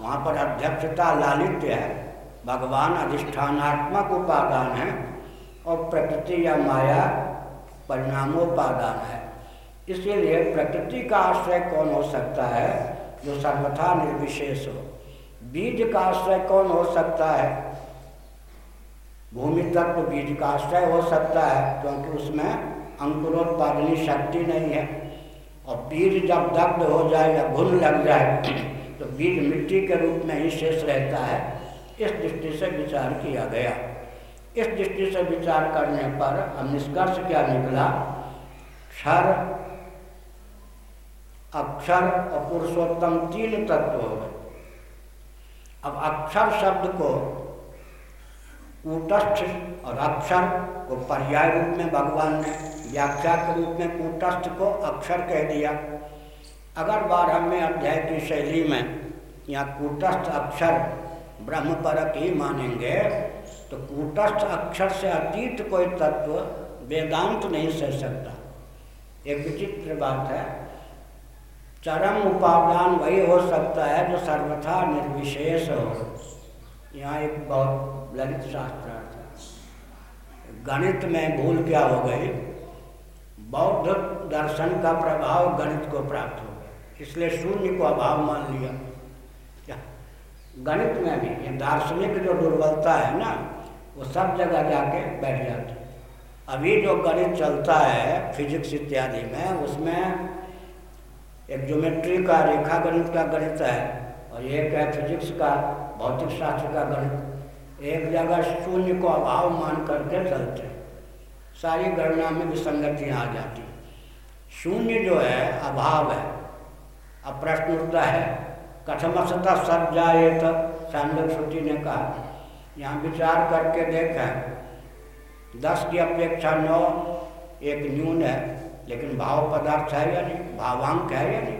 वहाँ पर अध्यक्षता लालित्य है। भगवान अधिष्ठानात्मक उपादान है और प्रकृति या माया परिणामोपादान है। इसीलिए प्रकृति का आश्रय कौन हो सकता है जो सर्वथा निर्विशेष हो? बीज का आश्रय कौन हो सकता है? भूमि तत्व बीज का आश्रय हो सकता है, क्योंकि उसमें अंकुरोत्पादनी शक्ति नहीं है। और बीज जब दग्ध हो जाए या घुन लग जाए तो बीज मिट्टी के रूप में ही शेष रहता है। इस दृष्टि से विचार किया गया। इस दृष्टि से विचार करने पर हम निष्कर्ष क्या निकला? क्षर, अक्षर और पुरुषोत्तम तीन तत्व हो गए। अब अक्षर शब्द को कूटस्थ और अक्षर को पर्याय रूप में भगवान ने व्याख्या के रूप में कूटस्थ को अक्षर कह दिया। अगर बारहवें अध्याय की शैली में यहाँ कूटस्थ अक्षर ब्रह्म परक ही मानेंगे तो कूटस्थ अक्षर से अतीत कोई तत्व वेदांत नहीं सह सकता। एक विचित्र बात है चरम उपादान वही हो सकता है जो सर्वथा निर्विशेष हो। यहाँ एक बहुत ललित शास्त्र गणित में भूल क्या हो गई? बौद्ध दर्शन का प्रभाव गणित को प्राप्त हो गया। इसलिए शून्य को अभाव मान लिया। क्या? गणित में भी, ये दार्शनिक जो दुर्बलता है ना, वो सब जगह जाके बैठ जाती अभी जो गणित चलता है, फिजिक्स इत्यादि में, उसमें एक ज्योमेट्री का रेखा गणित का गणित है और एक है फिजिक्स का, भौतिक शास्त्र का गणित। एक जगह शून्य को अभाव मान करके चलते सारी गणना में विसंगतियाँ आ जाती शून्य जो है, अभाव है। अब प्रश्न उठता है कथमसता सब जाए तो सांडव श्रुति ने कहा, यहाँ विचार करके देखा। दस की अपेक्षा नौ एक न्यून है। लेकिन भाव पदार्थ है या नहीं? भावांक है या नहीं?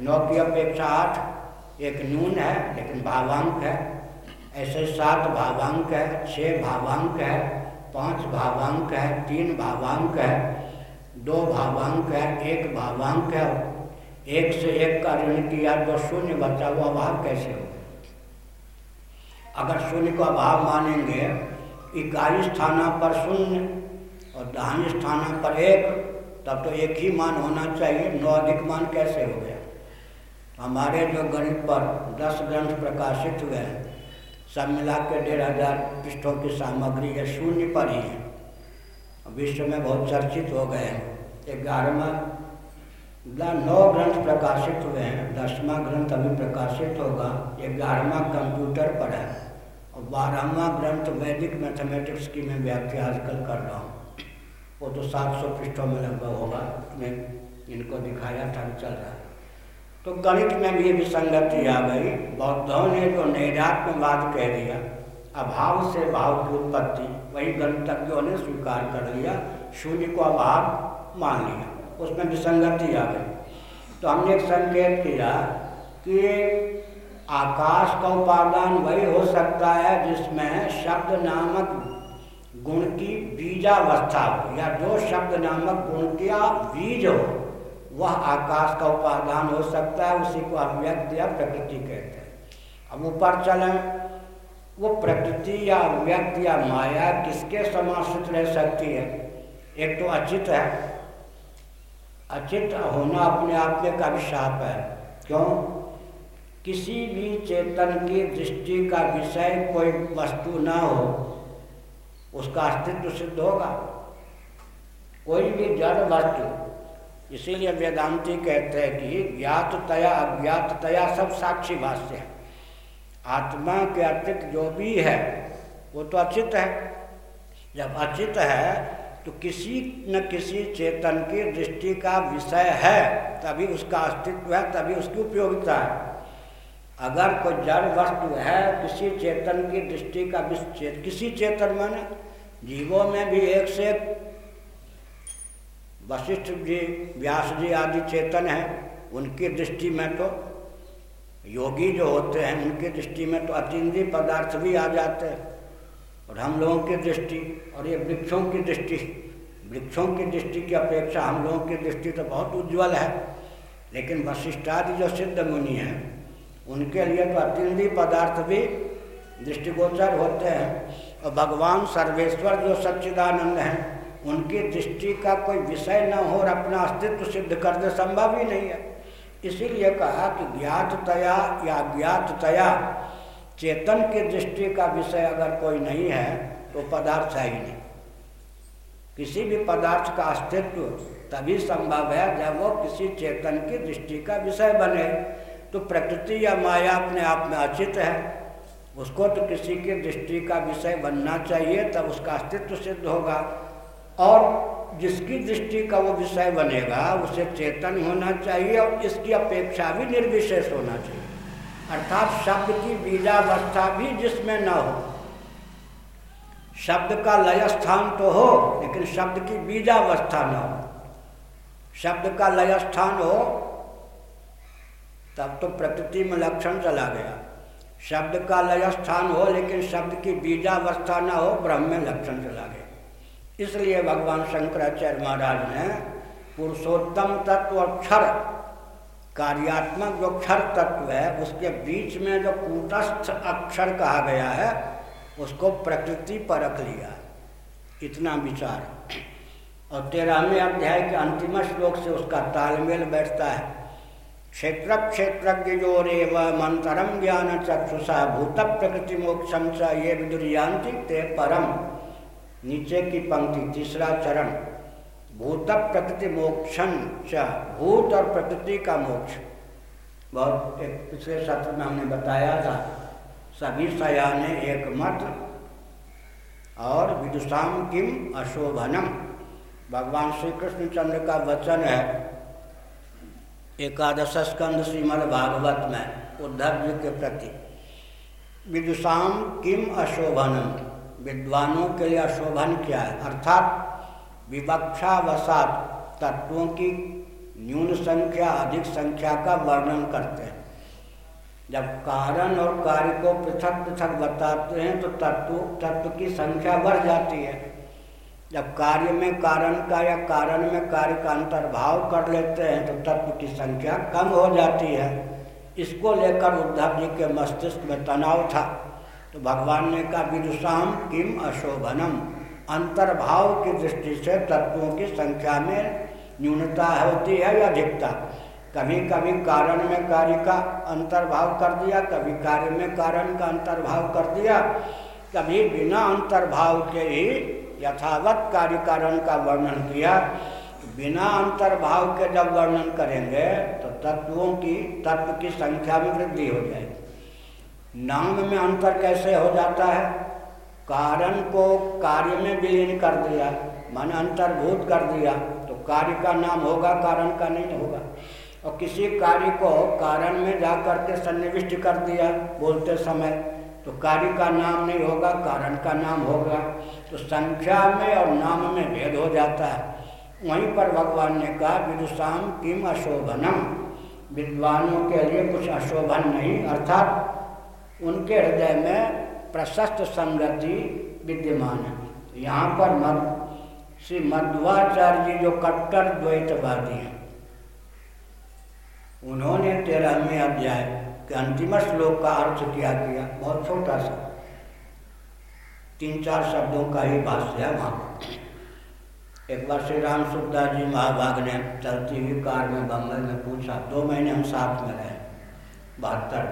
नौ की अपेक्षा आठ एक न्यून है, लेकिन भावांक है। ऐसे सात भावांक है छः भावांक है, पाँच भावांक है, तीन भावांक है, दो भावांक है, एक भावांक है। एक से एक का ऋण किया तो शून्य बचा हुआ अभाव कैसे हो अगर शून्य को अभाव मानेंगे, इकाई स्थाना पर शून्य और दाहिनी स्थाना पर एक तब तो एक ही मान होना चाहिए, नौ अधिक मान कैसे हो गया? हमारे जो गणित पर दस ग्रंथ प्रकाशित हुए हैं, सब मिला के डेढ़ हज़ार पृष्ठों की सामग्री है शून्य पर ही है। विश्व में बहुत चर्चित हो गए हैं। ग्यारहवा नौ ग्रंथ प्रकाशित हुए हैं, दसवां ग्रंथ अभी प्रकाशित होगा ग्यारहवा कंप्यूटर पर है। और बारहवा ग्रंथ वैदिक मैथमेटिक्स की मैं व्याख्या आजकल कर रहा हूँ। वो तो सात सौ पृष्ठों में लगभग होगा, मैं इनको दिखाया था चल रहा। तो गणित में भी विसंगति आ गई, बौद्धों ने जो नैरात्मवाद कह दिया, अभाव से भाव की उत्पत्ति, वही गणितज्ञों ने स्वीकार कर लिया, शून्य को अभाव मान लिया, उसमें विसंगति आ गई। तो हमने एक संकेत किया कि आकाश का उपादान वही हो सकता है जिसमें शब्द नामक गुण की बीजावस्था हो, या जो शब्द नामक गुण का बीज हो, वह आकाश का उपादान हो सकता है, उसी को अव्यक्त या प्रकृति कहते हैं। अब ऊपर चलें, वो प्रकृति या अव्यक्त या माया किसके समाश्रित रह सकती है? एक तो अचित है। अचित होना अपने आप में का भी शाप है। क्यों? किसी भी चेतन की दृष्टि का विषय कोई वस्तु ना हो उसका अस्तित्व सिद्ध होगा। कोई भी जड़ वस्तु, इसीलिए वेदांति कहते हैं कि ज्ञात ज्ञाततया, अज्ञाततया सब साक्षी भाष्य है। आत्मा के अतित जो भी है, वो तो अचित है। जब अचित है तो किसी न किसी चेतन की दृष्टि का विषय है, तभी उसका अस्तित्व है, तभी उसकी उपयोगिता है। अगर कोई जड़ वस्तु है, किसी चेतन की दृष्टि का किसी चेतन माने जीवों में भी एक से वशिष्ठ जी, व्यास जी आदि चेतन हैं, उनकी दृष्टि में तो योगी जो होते हैं, उनकी दृष्टि में तो अतिद्रीय पदार्थ भी आ जाते हैं। और हम लोगों की दृष्टि, और ये वृक्षों की दृष्टि, वृक्षों की दृष्टि की अपेक्षा हम लोगों की दृष्टि तो बहुत उज्जवल है। लेकिन वशिष्ठादि जो सिद्ध मुनि हैं, उनके लिए तो अतिथि पदार्थ भी दृष्टिगोचर होते हैं। और भगवान सर्वेश्वर जो सच्चिदानंद हैं, उनकी दृष्टि का कोई विषय न हो और अपना अस्तित्व सिद्ध करने संभव ही नहीं है। इसीलिए कहा कि ज्ञाततया या ज्ञाततया चेतन की दृष्टि का विषय अगर कोई नहीं है तो पदार्थ है ही नहीं। किसी भी पदार्थ का अस्तित्व तभी संभव है जब वो किसी चेतन की दृष्टि का विषय बने। तो प्रकृति या माया अपने आप में अचित है। उसको तो किसी की दृष्टि का विषय बनना चाहिए, तब उसका अस्तित्व सिद्ध होगा। और जिसकी दृष्टि का वो विषय बनेगा, उसे चेतन होना चाहिए और इसकी अपेक्षा भी निर्विशेष होना चाहिए। अर्थात शब्द की बीजावस्था भी जिसमें न हो। शब्द का लय स्थान तो हो, लेकिन शब्द की बीजावस्था न हो। शब्द का लय स्थान हो, तब तो प्रकृति में लक्षण चला गया। शब्द का लय स्थान हो, लेकिन शब्द की बीजावस्था ना हो, ब्रह्म में लक्षण चला गया। इसलिए भगवान शंकराचार्य महाराज ने पुरुषोत्तम तत्व और क्षर, कार्यात्मक जो क्षर तत्व है, उसके बीच में जो कूटस्थ अक्षर कहा गया है, उसको प्रकृति पर रख लिया। इतना विचार। और तेरहवें अध्याय के अंतिम श्लोक से उसका तालमेल बैठता है। क्षेत्र क्षेत्रज्ञोरेव मंतरम ज्ञान चक्षुषा भूत प्रकृति मोक्षम च ये विदुरियांति ते परम। नीचे की पंक्ति, तीसरा चरण। भूत प्रकृति मोक्षण च, भूत और प्रकृति का मोक्ष। बहुत एक पिछले सत्र में हमने बताया था, सभी सयाने एक मत और विदुषाम किम अशोभनम? भगवान श्री कृष्णचंद्र का वचन है एकादश स्कंद श्रीमद भागवत में उद्धव जी के प्रति। विदुषाम किम अशोभनम? विद्वानों के लिए अशोभन क्या है? अर्थात विवक्षावसात तत्वों की न्यून संख्या, अधिक संख्या का वर्णन करते हैं। जब कारण और कार्य को पृथक पृथक बताते हैं तो तत्व तत्व की संख्या बढ़ जाती है। जब कार्य में कारण का या कारण में कार्य का अंतर्भाव कर लेते हैं तो तत्व की संख्या कम हो जाती है। इसको लेकर उद्धव जी के मस्तिष्क में तनाव था। तो भगवान ने कहा, विदुषाम किम अशोभनम? अंतर्भाव की दृष्टि से तत्वों की संख्या में न्यूनता होती है या अधिकता। कभी कभी कारण में कार्य का अंतर्भाव कर दिया, कभी कार्य में कारण का अंतर्भाव कर दिया, कभी बिना अंतर्भाव के ही यथावत कार्य कारण का वर्णन किया, बिना अंतर्भाव के जब वर्णन करेंगे तो तत्वों की, तत्व की संख्या में वृद्धि हो जाएगी। नाम में अंतर कैसे हो जाता है? कारण को कार्य में विलीन कर दिया, मन अंतर्भूत कर दिया तो कार्य का नाम होगा, कारण का नहीं होगा। और किसी कार्य को कारण में जा करके सन्निविष्ट कर दिया बोलते समय तो कार्य का नाम नहीं होगा, कारण का नाम होगा। तो संख्या में और नाम में भेद हो जाता है। वहीं पर भगवान ने कहा विदुषाम किम अशोभनम? विद्वानों के लिए कुछ अशोभन नहीं, अर्थात उनके हृदय में प्रशस्त संगति विद्यमान है। यहाँ पर मद, श्री मध्वाचार्य जी जो कट्टर द्वैतवादी हैं, उन्होंने तेरहवें अध्याय के अंतिम श्लोक का अर्थ किया बहुत छोटा सा। तीन चार शब्दों का ही भाष्य है वहाँ। एक बार श्री राम सुखदास जी महाभाग ने चलती हुई कार में बम्बई में पूछा, दो महीने हम साथ में रहे? बहत्तर।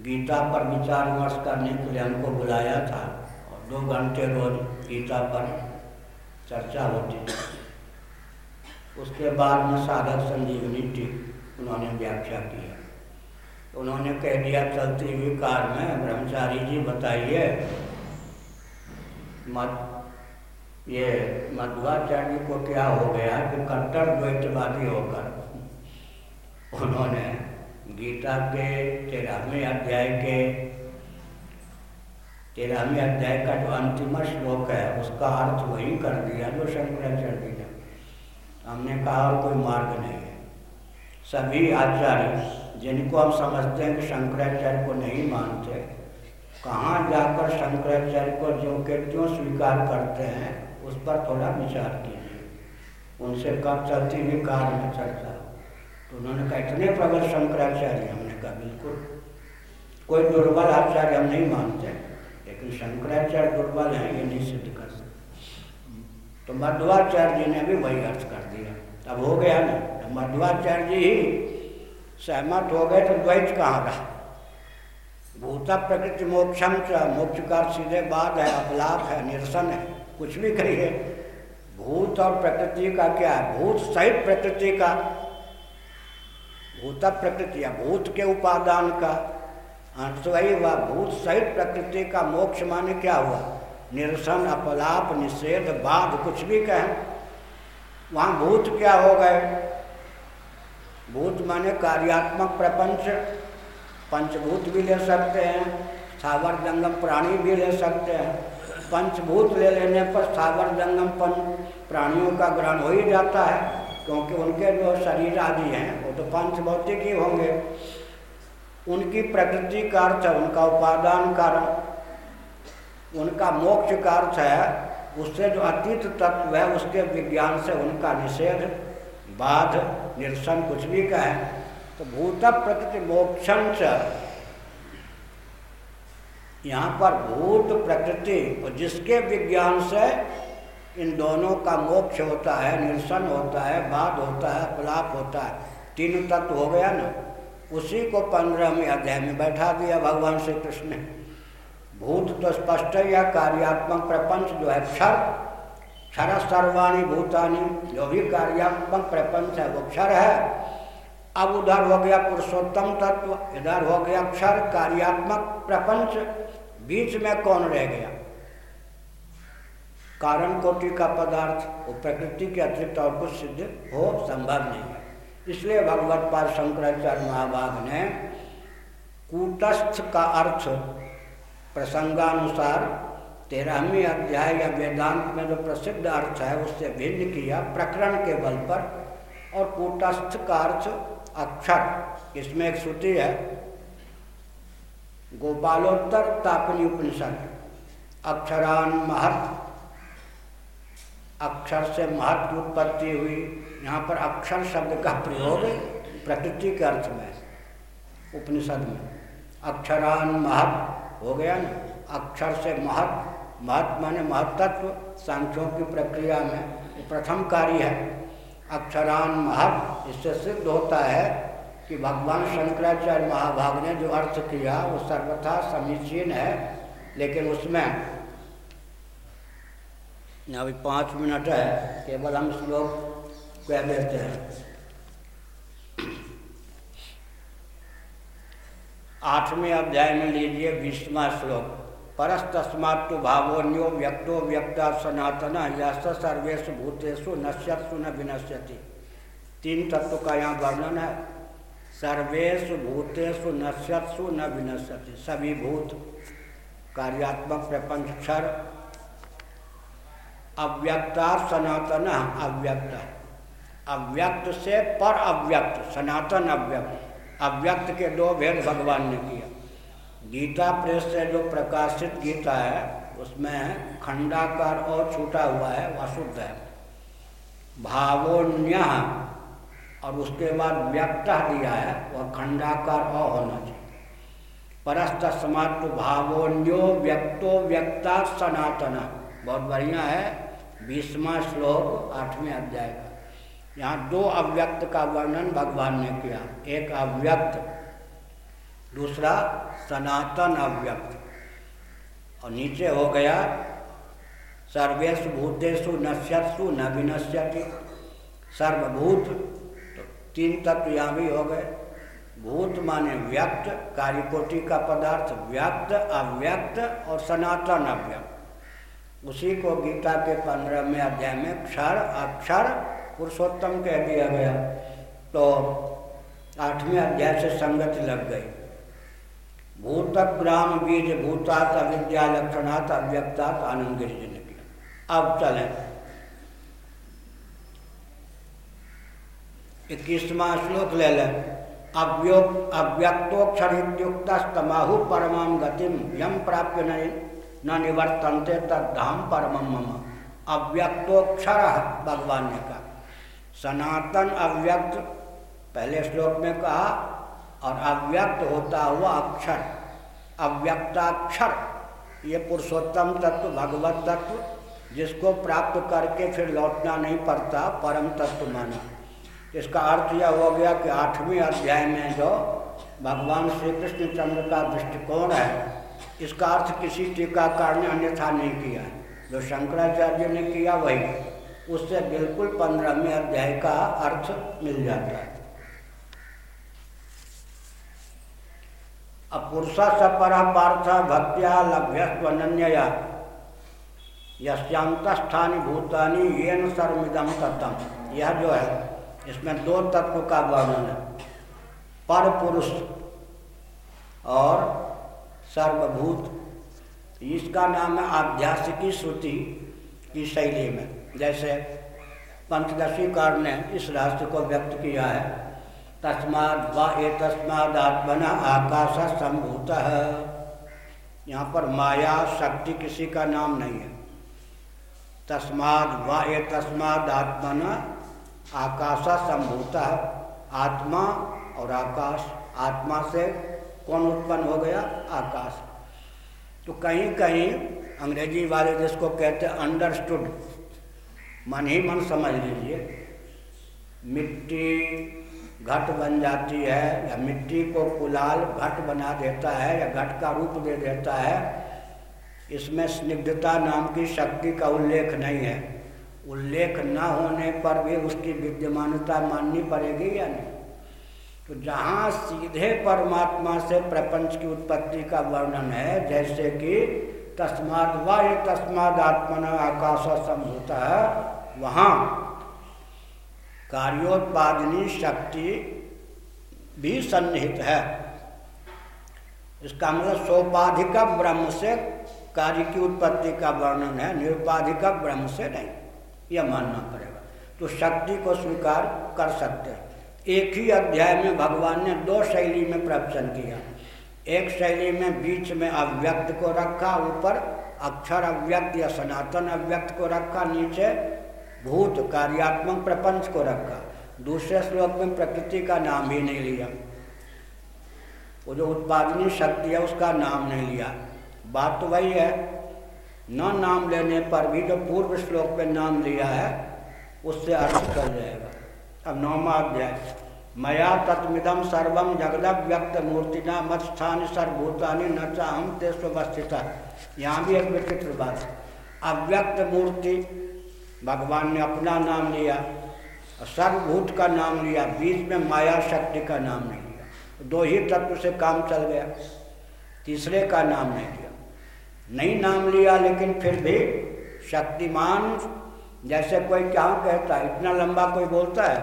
गीता पर विचार विमर्श करने के लिए हमको बुलाया था और दो घंटे रोज गीता पर चर्चा होती थी। उसके बाद में साधक संजीवनी टीक उन्होंने व्याख्या किया उन्होंने कह दिया, चलती हुई कार में ब्रह्मचारी जी बताइए, मत, ये मध्वाचार्य को क्या हो गया कि कट्टर द्वैतवादी होकर उन्होंने गीता के तेरहवें अध्याय के, तेरहवें अध्याय का जो अंतिम श्लोक है, उसका अर्थ वही कर दिया जो शंकराचार्य जी ने। हमने कहा, और कोई मार्ग नहीं है। सभी आचार्य जिनको हम समझते हैं कि शंकराचार्य को नहीं मानते, कहाँ जाकर शंकराचार्य को जो के क्यों स्वीकार करते हैं, उस पर थोड़ा विचार कीजिए। उनसे कब चलती हुई कार में चलता? तो उन्होंने कहा, इतने प्रबल शंकराचार्य हमने कहा, बिल्कुल। कोई दुर्बल आचार्य हम नहीं मानते, लेकिन शंकराचार्य दुर्बल हैं, ये नहीं सिद्ध कर सकते। तो मध्वाचार्य जी ने भी वही अर्थ कर दिया। अब हो गया ना तो मध्वाचार्य जी ही सहमत हो गए तो द्वैत कहाँ रहा? भूत प्रकृति मोक्षम मोक्ष का सीधे बाद है, अपलाप है, निरसन है, कुछ भी कहिए भूत और प्रकृति का क्या है? भूत सहित प्रकृति का। भूत प्रकृति या भूत के उपादान का। अंत वही हुआ, भूत सहित प्रकृति का मोक्ष माने क्या हुआ? निरसन, अपलाप, निषेध बाध कुछ भी कहें। वहाँ भूत क्या हो गए? भूत माने कार्यात्मक प्रपंच। पंचभूत भी ले सकते हैं सावर जंगम प्राणी भी ले सकते हैं। पंचभूत ले लेने पर सागर जंगम पंच प्राणियों का ग्रहण हो ही जाता है, क्योंकि उनके जो शरीर आदि हैं, वो तो पंच भौतिक ही होंगे। उनकी प्रकृति का अर्थ है, उनका उपादान कारण उनका मोक्ष का अर्थ है, उससे जो अतीत तत्व है, उसके विज्ञान से उनका निषेध, बाध निरसन कुछ भी कहें तो भूत प्रकृति मोक्षण यहाँ पर भूत, प्रकृति और जिसके विज्ञान से इन दोनों का मोक्ष होता है, निरसन होता है बाद होता है अपलाप होता है। तीन तत्व हो गया ना? उसी को पंद्रहवें अध्याय में बैठा दिया भगवान श्री कृष्ण ने। भूत तो स्पष्ट है या कार्यात्मक प्रपंच जो है क्षर क्षर सर्वाणी भूतानी जो भी कार्यात्मक प्रपंच है वो क्षर है अब उधर हो गया पुरुषोत्तम तत्व इधर हो गया क्षर कार्यात्मक प्रपंच बीच में कौन रह गया? कारण कोटि का पदार्थ, वो प्रकृति के अतिरिक्त और कुछ सिद्ध हो संभव नहीं है। इसलिए भगवत पाद शंकराचार्य महाभाग ने कूटस्थ का अर्थ प्रसंगानुसार तेरहवीं अध्याय या वेदांत में जो प्रसिद्ध अर्थ है, उससे भिन्न किया प्रकरण के बल पर और कूटस्थ का अर्थ अक्षर। इसमें एक श्रुति है, गोपालोत्तर तापनी उपनिषद। अक्षरान महत, अक्षर से महत की उत्पत्ति हुई। यहाँ पर अक्षर शब्द का प्रयोग प्रकृति के अर्थ में, उपनिषद में। अक्षरान महत, हो गया ना? अक्षर से महत महत माने महत्त्व सांख्यों की प्रक्रिया में प्रथम कार्य है। अक्षरान महत, इससे सिद्ध होता है कि भगवान शंकराचार्य महाभाग ने जो अर्थ किया, वो सर्वथा समीचीन है, लेकिन उसमें अभी पाँच मिनट है, केवल हम श्लोक कह देते हैं। आठवें अध्याय में लीजिए बीसवा श्लोक। परस्तस्मात्तु भावोन्यो व्यक्तो व्यक्ता सनातन या सर्वेशु भूतेषु नश्यत्सु न विनश्यति। तीन तत्व का यहाँ वर्णन है। सर्वेशु भूतेषु नश्यत्सु न विनश्यति। सभी भूत, कार्यात्मक प्रपंच, क्षर, अव्यक्ता, सनातन, अव्यक्त। अव्यक्त से पर अव्यक्त, सनातन अव्यक्त। अव्यक्त के दो भेद भगवान ने किया गीता प्रेस से जो प्रकाशित गीता है, उसमें खंडाकार और छूटा हुआ है, वह शुद्ध है। भावोन्य और उसके बाद व्यक्त दिया है, वह खंडाकार अ होना चाहिए। परस्त समाप्त भावोन्यो व्यक्तो व्यक्ता सनातन। बहुत बढ़िया है, बीसवा श्लोक, आठवें अध्याय का। यहाँ दो अव्यक्त का वर्णन भगवान ने किया। एक अव्यक्त दूसरा सनातन अव्यक्त। और नीचे हो गया सर्वेश भूतेषु नश्यसु न विनश्यति। सर्वभूत तो तीन तत्व यहाँ भी हो गए। भूत माने व्यक्त कार्यकोटि का पदार्थ व्यक्त, अव्यक्त और सनातन अव्यक्त। उसी को गीता के पंद्रहवें अध्याय में क्षर अक्षर पुरुषोत्तम कह दिया गया। तो आठवें अध्याय से संगति लग गई। भूत ग्राम बीज भूतात अविद्या लक्षणात् अव्यक्तात आनंद गिरी जी अब चलें। इक्कीसवा श्लोक ले लें। अव्यो अव्यक्तोक्षरुक्त तमाहु परमाम गतिम यम प्राप्य न निवर्तनते तद्धाम परम मम। अव्यक्तोक्षर भगवान ने कहा। सनातन अव्यक्त पहले श्लोक में कहा, और अव्यक्त होता हुआ अक्षर। अव्यक्ताक्षर। ये पुरुषोत्तम तत्व, भगवत तत्व, जिसको प्राप्त करके फिर लौटना नहीं पड़ता, परम तत्व माना। इसका अर्थ यह हो गया कि आठवें अध्याय में जो भगवान श्री कृष्ण चंद्र का दृष्टिकोण है, इसका अर्थ किसी टीकाकार ने अन्यथा नहीं किया जो शंकराचार्य ने किया वही, उससे बिल्कुल पंद्रहवें अध्याय का अर्थ मिल जाता है। अपुरुषा सपर पार्थ भक्त्या लभ्यस्वनन्या यश्यांत स्थानी भूतानी ये न सर्विदम कथम यह जो है, इसमें दो तत्व का वर्णन है। पर पुरुष और सर्वभूत। इसका नाम है आध्यात्मिकी श्रुति की शैली में। जैसे पंचदशी कार ने इस रहस्य को व्यक्त किया है। तस्माद व ए तस्माद आत्मना आकाश है यहाँ पर माया, शक्ति किसी का नाम नहीं है। तस्माद व ए तस्माद आत्मना आकाश संभूत आत्मा और आकाश। आत्मा से कौन उत्पन्न हो गया? आकाश। तो कहीं कहीं अंग्रेज़ी वाले जिसको कहते हैं अंडरस्टूड मन ही मन समझ लीजिए। मिट्टी घट बन जाती है, या मिट्टी को कुलाल घट बना देता है, या घट का रूप दे देता है, इसमें स्निग्धता नाम की शक्ति का उल्लेख नहीं है। उल्लेख न होने पर भी उसकी विद्यमानता माननी पड़ेगी या नहीं? तो जहाँ सीधे परमात्मा से प्रपंच की उत्पत्ति का वर्णन है, जैसे कि तस्माद वाय तस्माद आत्मना आकाश संभूत है वहाँ कार्योत्पादनी शक्ति भी सन्निहित है। इसका मतलब सोपाधिक ब्रह्म से कार्य की उत्पत्ति का वर्णन है, निरुपाधिक ब्रह्म से नहीं। यह मानना पड़ेगा। तो शक्ति को स्वीकार कर सकते हैं। एक ही अध्याय में भगवान ने दो शैली में प्रवचन किया। एक शैली में बीच में अव्यक्त को रखा, ऊपर अक्षर अव्यक्त या सनातन अव्यक्त को रखा, नीचे भूत कार्यात्मक प्रपंच को रखा। दूसरे श्लोक में प्रकृति का नाम ही नहीं लिया। वो जो उत्पादनी शक्ति है, उसका नाम नहीं लिया। बात तो वही है, न नाम लेने पर भी जो पूर्व श्लोक में नाम लिया है, उससे अर्थ कर जाएगा। अब नौमा अध्याय। मया तत्मिदम सर्वम जगद व्यक्त मूर्तिना मत स्थान सर्वभूतानी न चाहम ते स्वस्थित यहाँ भी एक विचित्र बात अव्यक्त मूर्ति भगवान ने अपना नाम लिया, सर्वभूत का नाम लिया, बीच में माया शक्ति का नाम नहीं लिया। दो ही तत्व से काम चल गया, तीसरे का नाम नहीं लिया। नहीं नाम लिया, लेकिन फिर भी शक्तिमान, जैसे कोई क्या कहता है, इतना लंबा कोई बोलता है,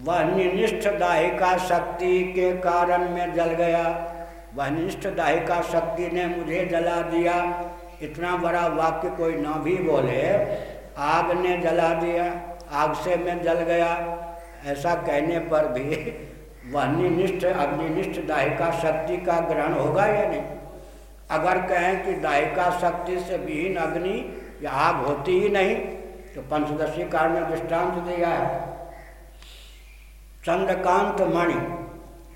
वह निनिष्ठ दाहिका शक्ति के कारण में जल गया। वह निष्ठ दाहिका शक्ति ने मुझे जला दिया। इतना बड़ा वाक्य कोई ना भी बोले आग ने जला दिया, आग से मैं जल गया। ऐसा कहने पर भी वह निनिष्ठ अग्निनिष्ठ दाहिका शक्ति का ग्रहण होगा या नहीं? अगर कहें कि दाहिका शक्ति से विहीन अग्नि या आग होती ही नहीं तो पंचदशी काल में दृष्टांत दिया है। चंद्रकांत मणि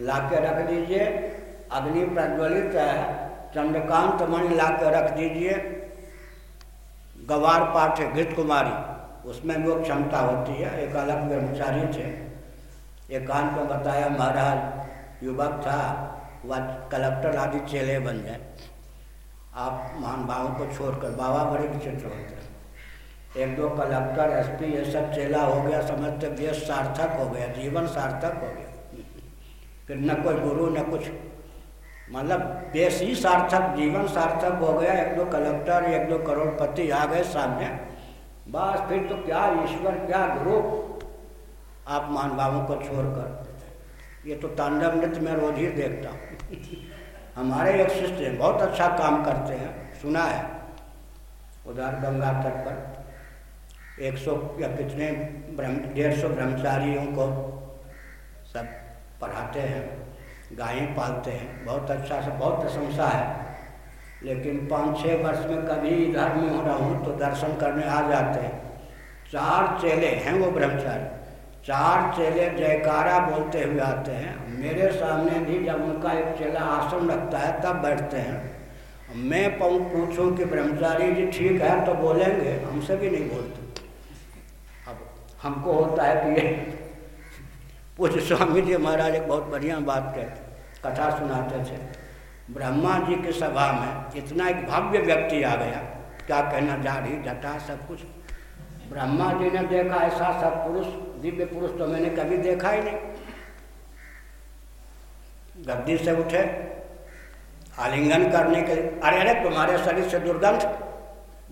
ला के रख दीजिए। अग्नि प्रज्वलित है। चंद्रकांत मणि ला के रख दीजिए। गवार पाठ है, घृत कुमारी। उसमें भी वो क्षमता होती है, एक अलग ब्रह्मचारी थे। एकांत में बताया, महाराज, युवक था, वह कलेक्टर आदि चेले बन जाए आप महान भावों को छोड़कर, बाबा बड़े विचित्र होते हैं। एक दो कलेक्टर, एसपी, ये सब चेला हो गया समझते देश सार्थक हो गया, जीवन सार्थक हो गया। फिर न कोई गुरु, न कुछ। मतलब देश ही सार्थक, जीवन सार्थक हो गया, एक दो कलेक्टर एक दो करोड़पति आ गए सामने। बस फिर तो क्या ईश्वर, क्या गुरु, आप बाबों को छोड़कर। ये तो तांडव नृत्य में रोज ही देखता हूँ। हमारे एक शिष्य बहुत अच्छा काम करते हैं, सुना है, उधर गंगा तट पर। एक सौ या कितने डेढ़ सौ ब्रह्मचारियों को सब पढ़ाते हैं। गायें पालते हैं। बहुत अच्छा से बहुत प्रशंसा है। लेकिन पाँच छः वर्ष में कभी इधर में हो रहा हूँ तो दर्शन करने आ जाते हैं। चार चेले हैं वो ब्रह्मचारी। चार चेले जयकारा बोलते हुए आते हैं। मेरे सामने भी जब उनका एक चेला आसन रखता है, तब बैठते हैं। मैं पूछूँ कि ब्रह्मचारी जी, ठीक है तो बोलेंगे? हमसे भी नहीं बोलते। अब हमको होता है कि ये पूछ स्वामी जी महाराज एक बहुत बढ़िया बात कहते कथा सुनाते थे। ब्रह्मा जी की सभा में इतना एक भव्य व्यक्ति आ गया, क्या कहना जाड़ी जटा सब कुछ। ब्रह्मा जी ने देखा, ऐसा सब पुरुष, दिव्य पुरुष तो मैंने कभी देखा ही नहीं। गद्दी से उठे, आलिंगन करने के अरे अरे, तुम्हारे शरीर से दुर्गंध।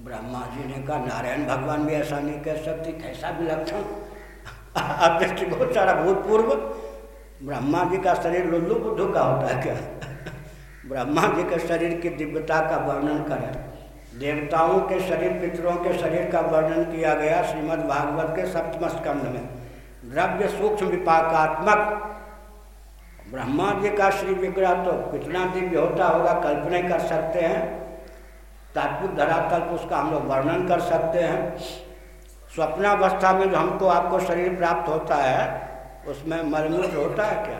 ब्रह्मा जी ने कहा, नारायण भगवान भी ऐसा नहीं कह सकती, कैसा विलक्षण। अब बहुत सारा भूतपूर्व ब्रह्मा जी का शरीर लुल्लू बुद्धू का होता है क्या? ब्रह्मा जी के शरीर की दिव्यता का वर्णन करें। देवताओं के शरीर, पितरों के शरीर का वर्णन किया गया श्रीमद् भागवत के सप्तम स्कंध में। द्रव्य सूक्ष्म विपाकात्मक। ब्रह्मा जी का श्री विग्रह तो कितना दिव्य होता होगा, कल्पना कर सकते हैं। तात्विक धरातल पर उसका हम लोग वर्णन कर सकते हैं। स्वप्नावस्था में जो हमको आपको शरीर प्राप्त होता है उसमें मलमूत्र होता है क्या?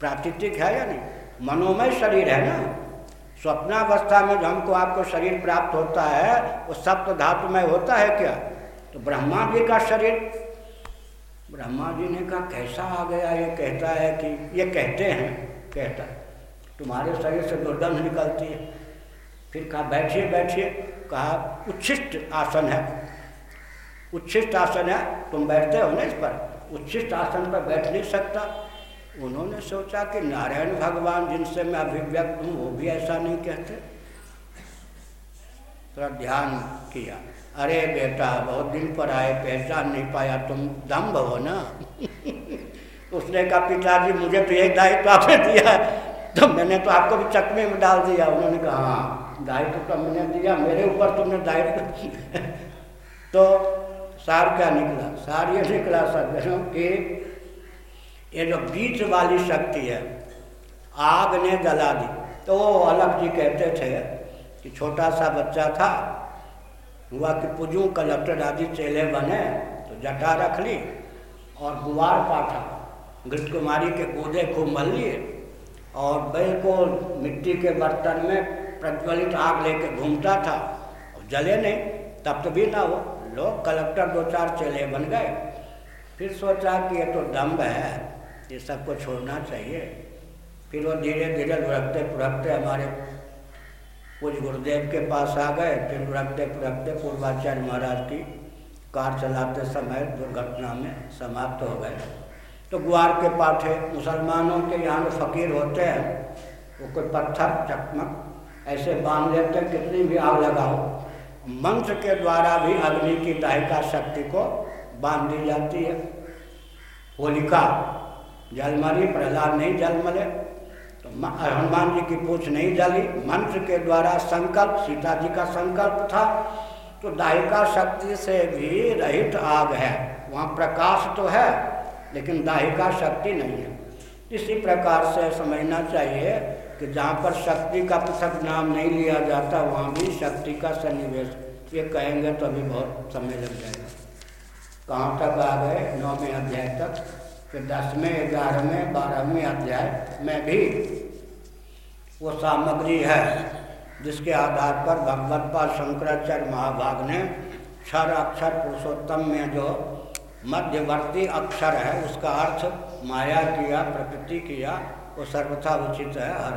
प्राकृतिक है या नहीं? मनोमय शरीर है ना? स्वप्नावस्था में जो हमको आपको शरीर प्राप्त होता है, वो सप्त धातु में होता है क्या? तो ब्रह्मा जी का शरीर। ब्रह्मा जी ने कहा, कैसा आ गया? ये कहता है कि, ये कहते हैं, कहता है, तुम्हारे शरीर से दुर्गंध निकलती है। फिर कहा, बैठिए बैठिए। कहा, उच्छिष्ट आसन है। उच्छिष्ट आसन है? तुम बैठते हो ना इस पर? उच्छिष्ट आसन पर बैठ नहीं सकता। उन्होंने सोचा कि नारायण भगवान जिनसे मैं अभिव्यक्त हूँ, वो भी ऐसा नहीं कहते। थोड़ा तो ध्यान किया। अरे बेटा, बहुत दिन पर आए, पहचान नहीं पाया, तुम दम्भ हो ना? उसने कहा, पिताजी, मुझे तो यही दायित्व आपने दिया तो मैंने तो आपको भी चकमे में डाल दिया। उन्होंने कहा हाँ दायित्व तो मैंने दिया, मेरे ऊपर तुमने दायित्व तो सार क्या निकला, सार ये निकला सज्जनों कि ये जो बीच वाली शक्ति है, आग ने जला दी। तो वो अलग जी कहते थे कि छोटा सा बच्चा था, हुआ कि पुजू, कलेक्टर आदि चेले बने तो जटा रख ली और गुवार पाठा घृत कुमारी के कूदे खूब मल लिए और बिल्कुल मिट्टी के बर्तन में प्रज्वलित आग लेके घूमता था और जले नहीं, तब तो भी ना हो लोग कलेक्टर दो चार चेले बन गए। फिर सोचा कि ये तो दम्भ है, ये सबको छोड़ना चाहिए। फिर वो धीरे धीरे लुढ़कते पुरखते हमारे कुछ गुरुदेव के पास आ गए। फिर लुढ़कते पुरखते पूर्वाचार्य महाराज की कार चलाते समय दुर्घटना में समाप्त हो गए। तो ग्वार के पाठे मुसलमानों के यहाँ जो फकीर होते हैं, वो कोई पत्थर, चकमक ऐसे बाँध लेते कितनी भी आग लगाओ। मंत्र के द्वारा भी अग्नि की दाहिका शक्ति को बाँध दी जाती है। होलिका, जलमरी, प्रहलाद नहीं जलमले तो हनुमान जी की पूछ नहीं जली। मंत्र के द्वारा संकल्प, सीता जी का संकल्प था। तो दाहिका शक्ति से भी रहित आग है। वहाँ प्रकाश तो है, लेकिन दाहिका शक्ति नहीं है। इसी प्रकार से समझना चाहिए कि जहाँ पर शक्ति का पृथक नाम नहीं लिया जाता, वहाँ भी शक्ति का सन्निवेश। ये कहेंगे तो अभी बहुत समय लग जाएगा। कहाँ तक आ गए? नौवें अध्याय तक। फिर दसवें, ग्यारहवें, बारहवें अध्याय में भी वो सामग्री है, जिसके आधार पर भगवत पाल शंकराचार्य महाभाग ने क्षर अक्षर पुरुषोत्तम में जो मध्यवर्ती अक्षर है, उसका अर्थ माया किया, प्रकृति किया वो सर्वथा उचित है हर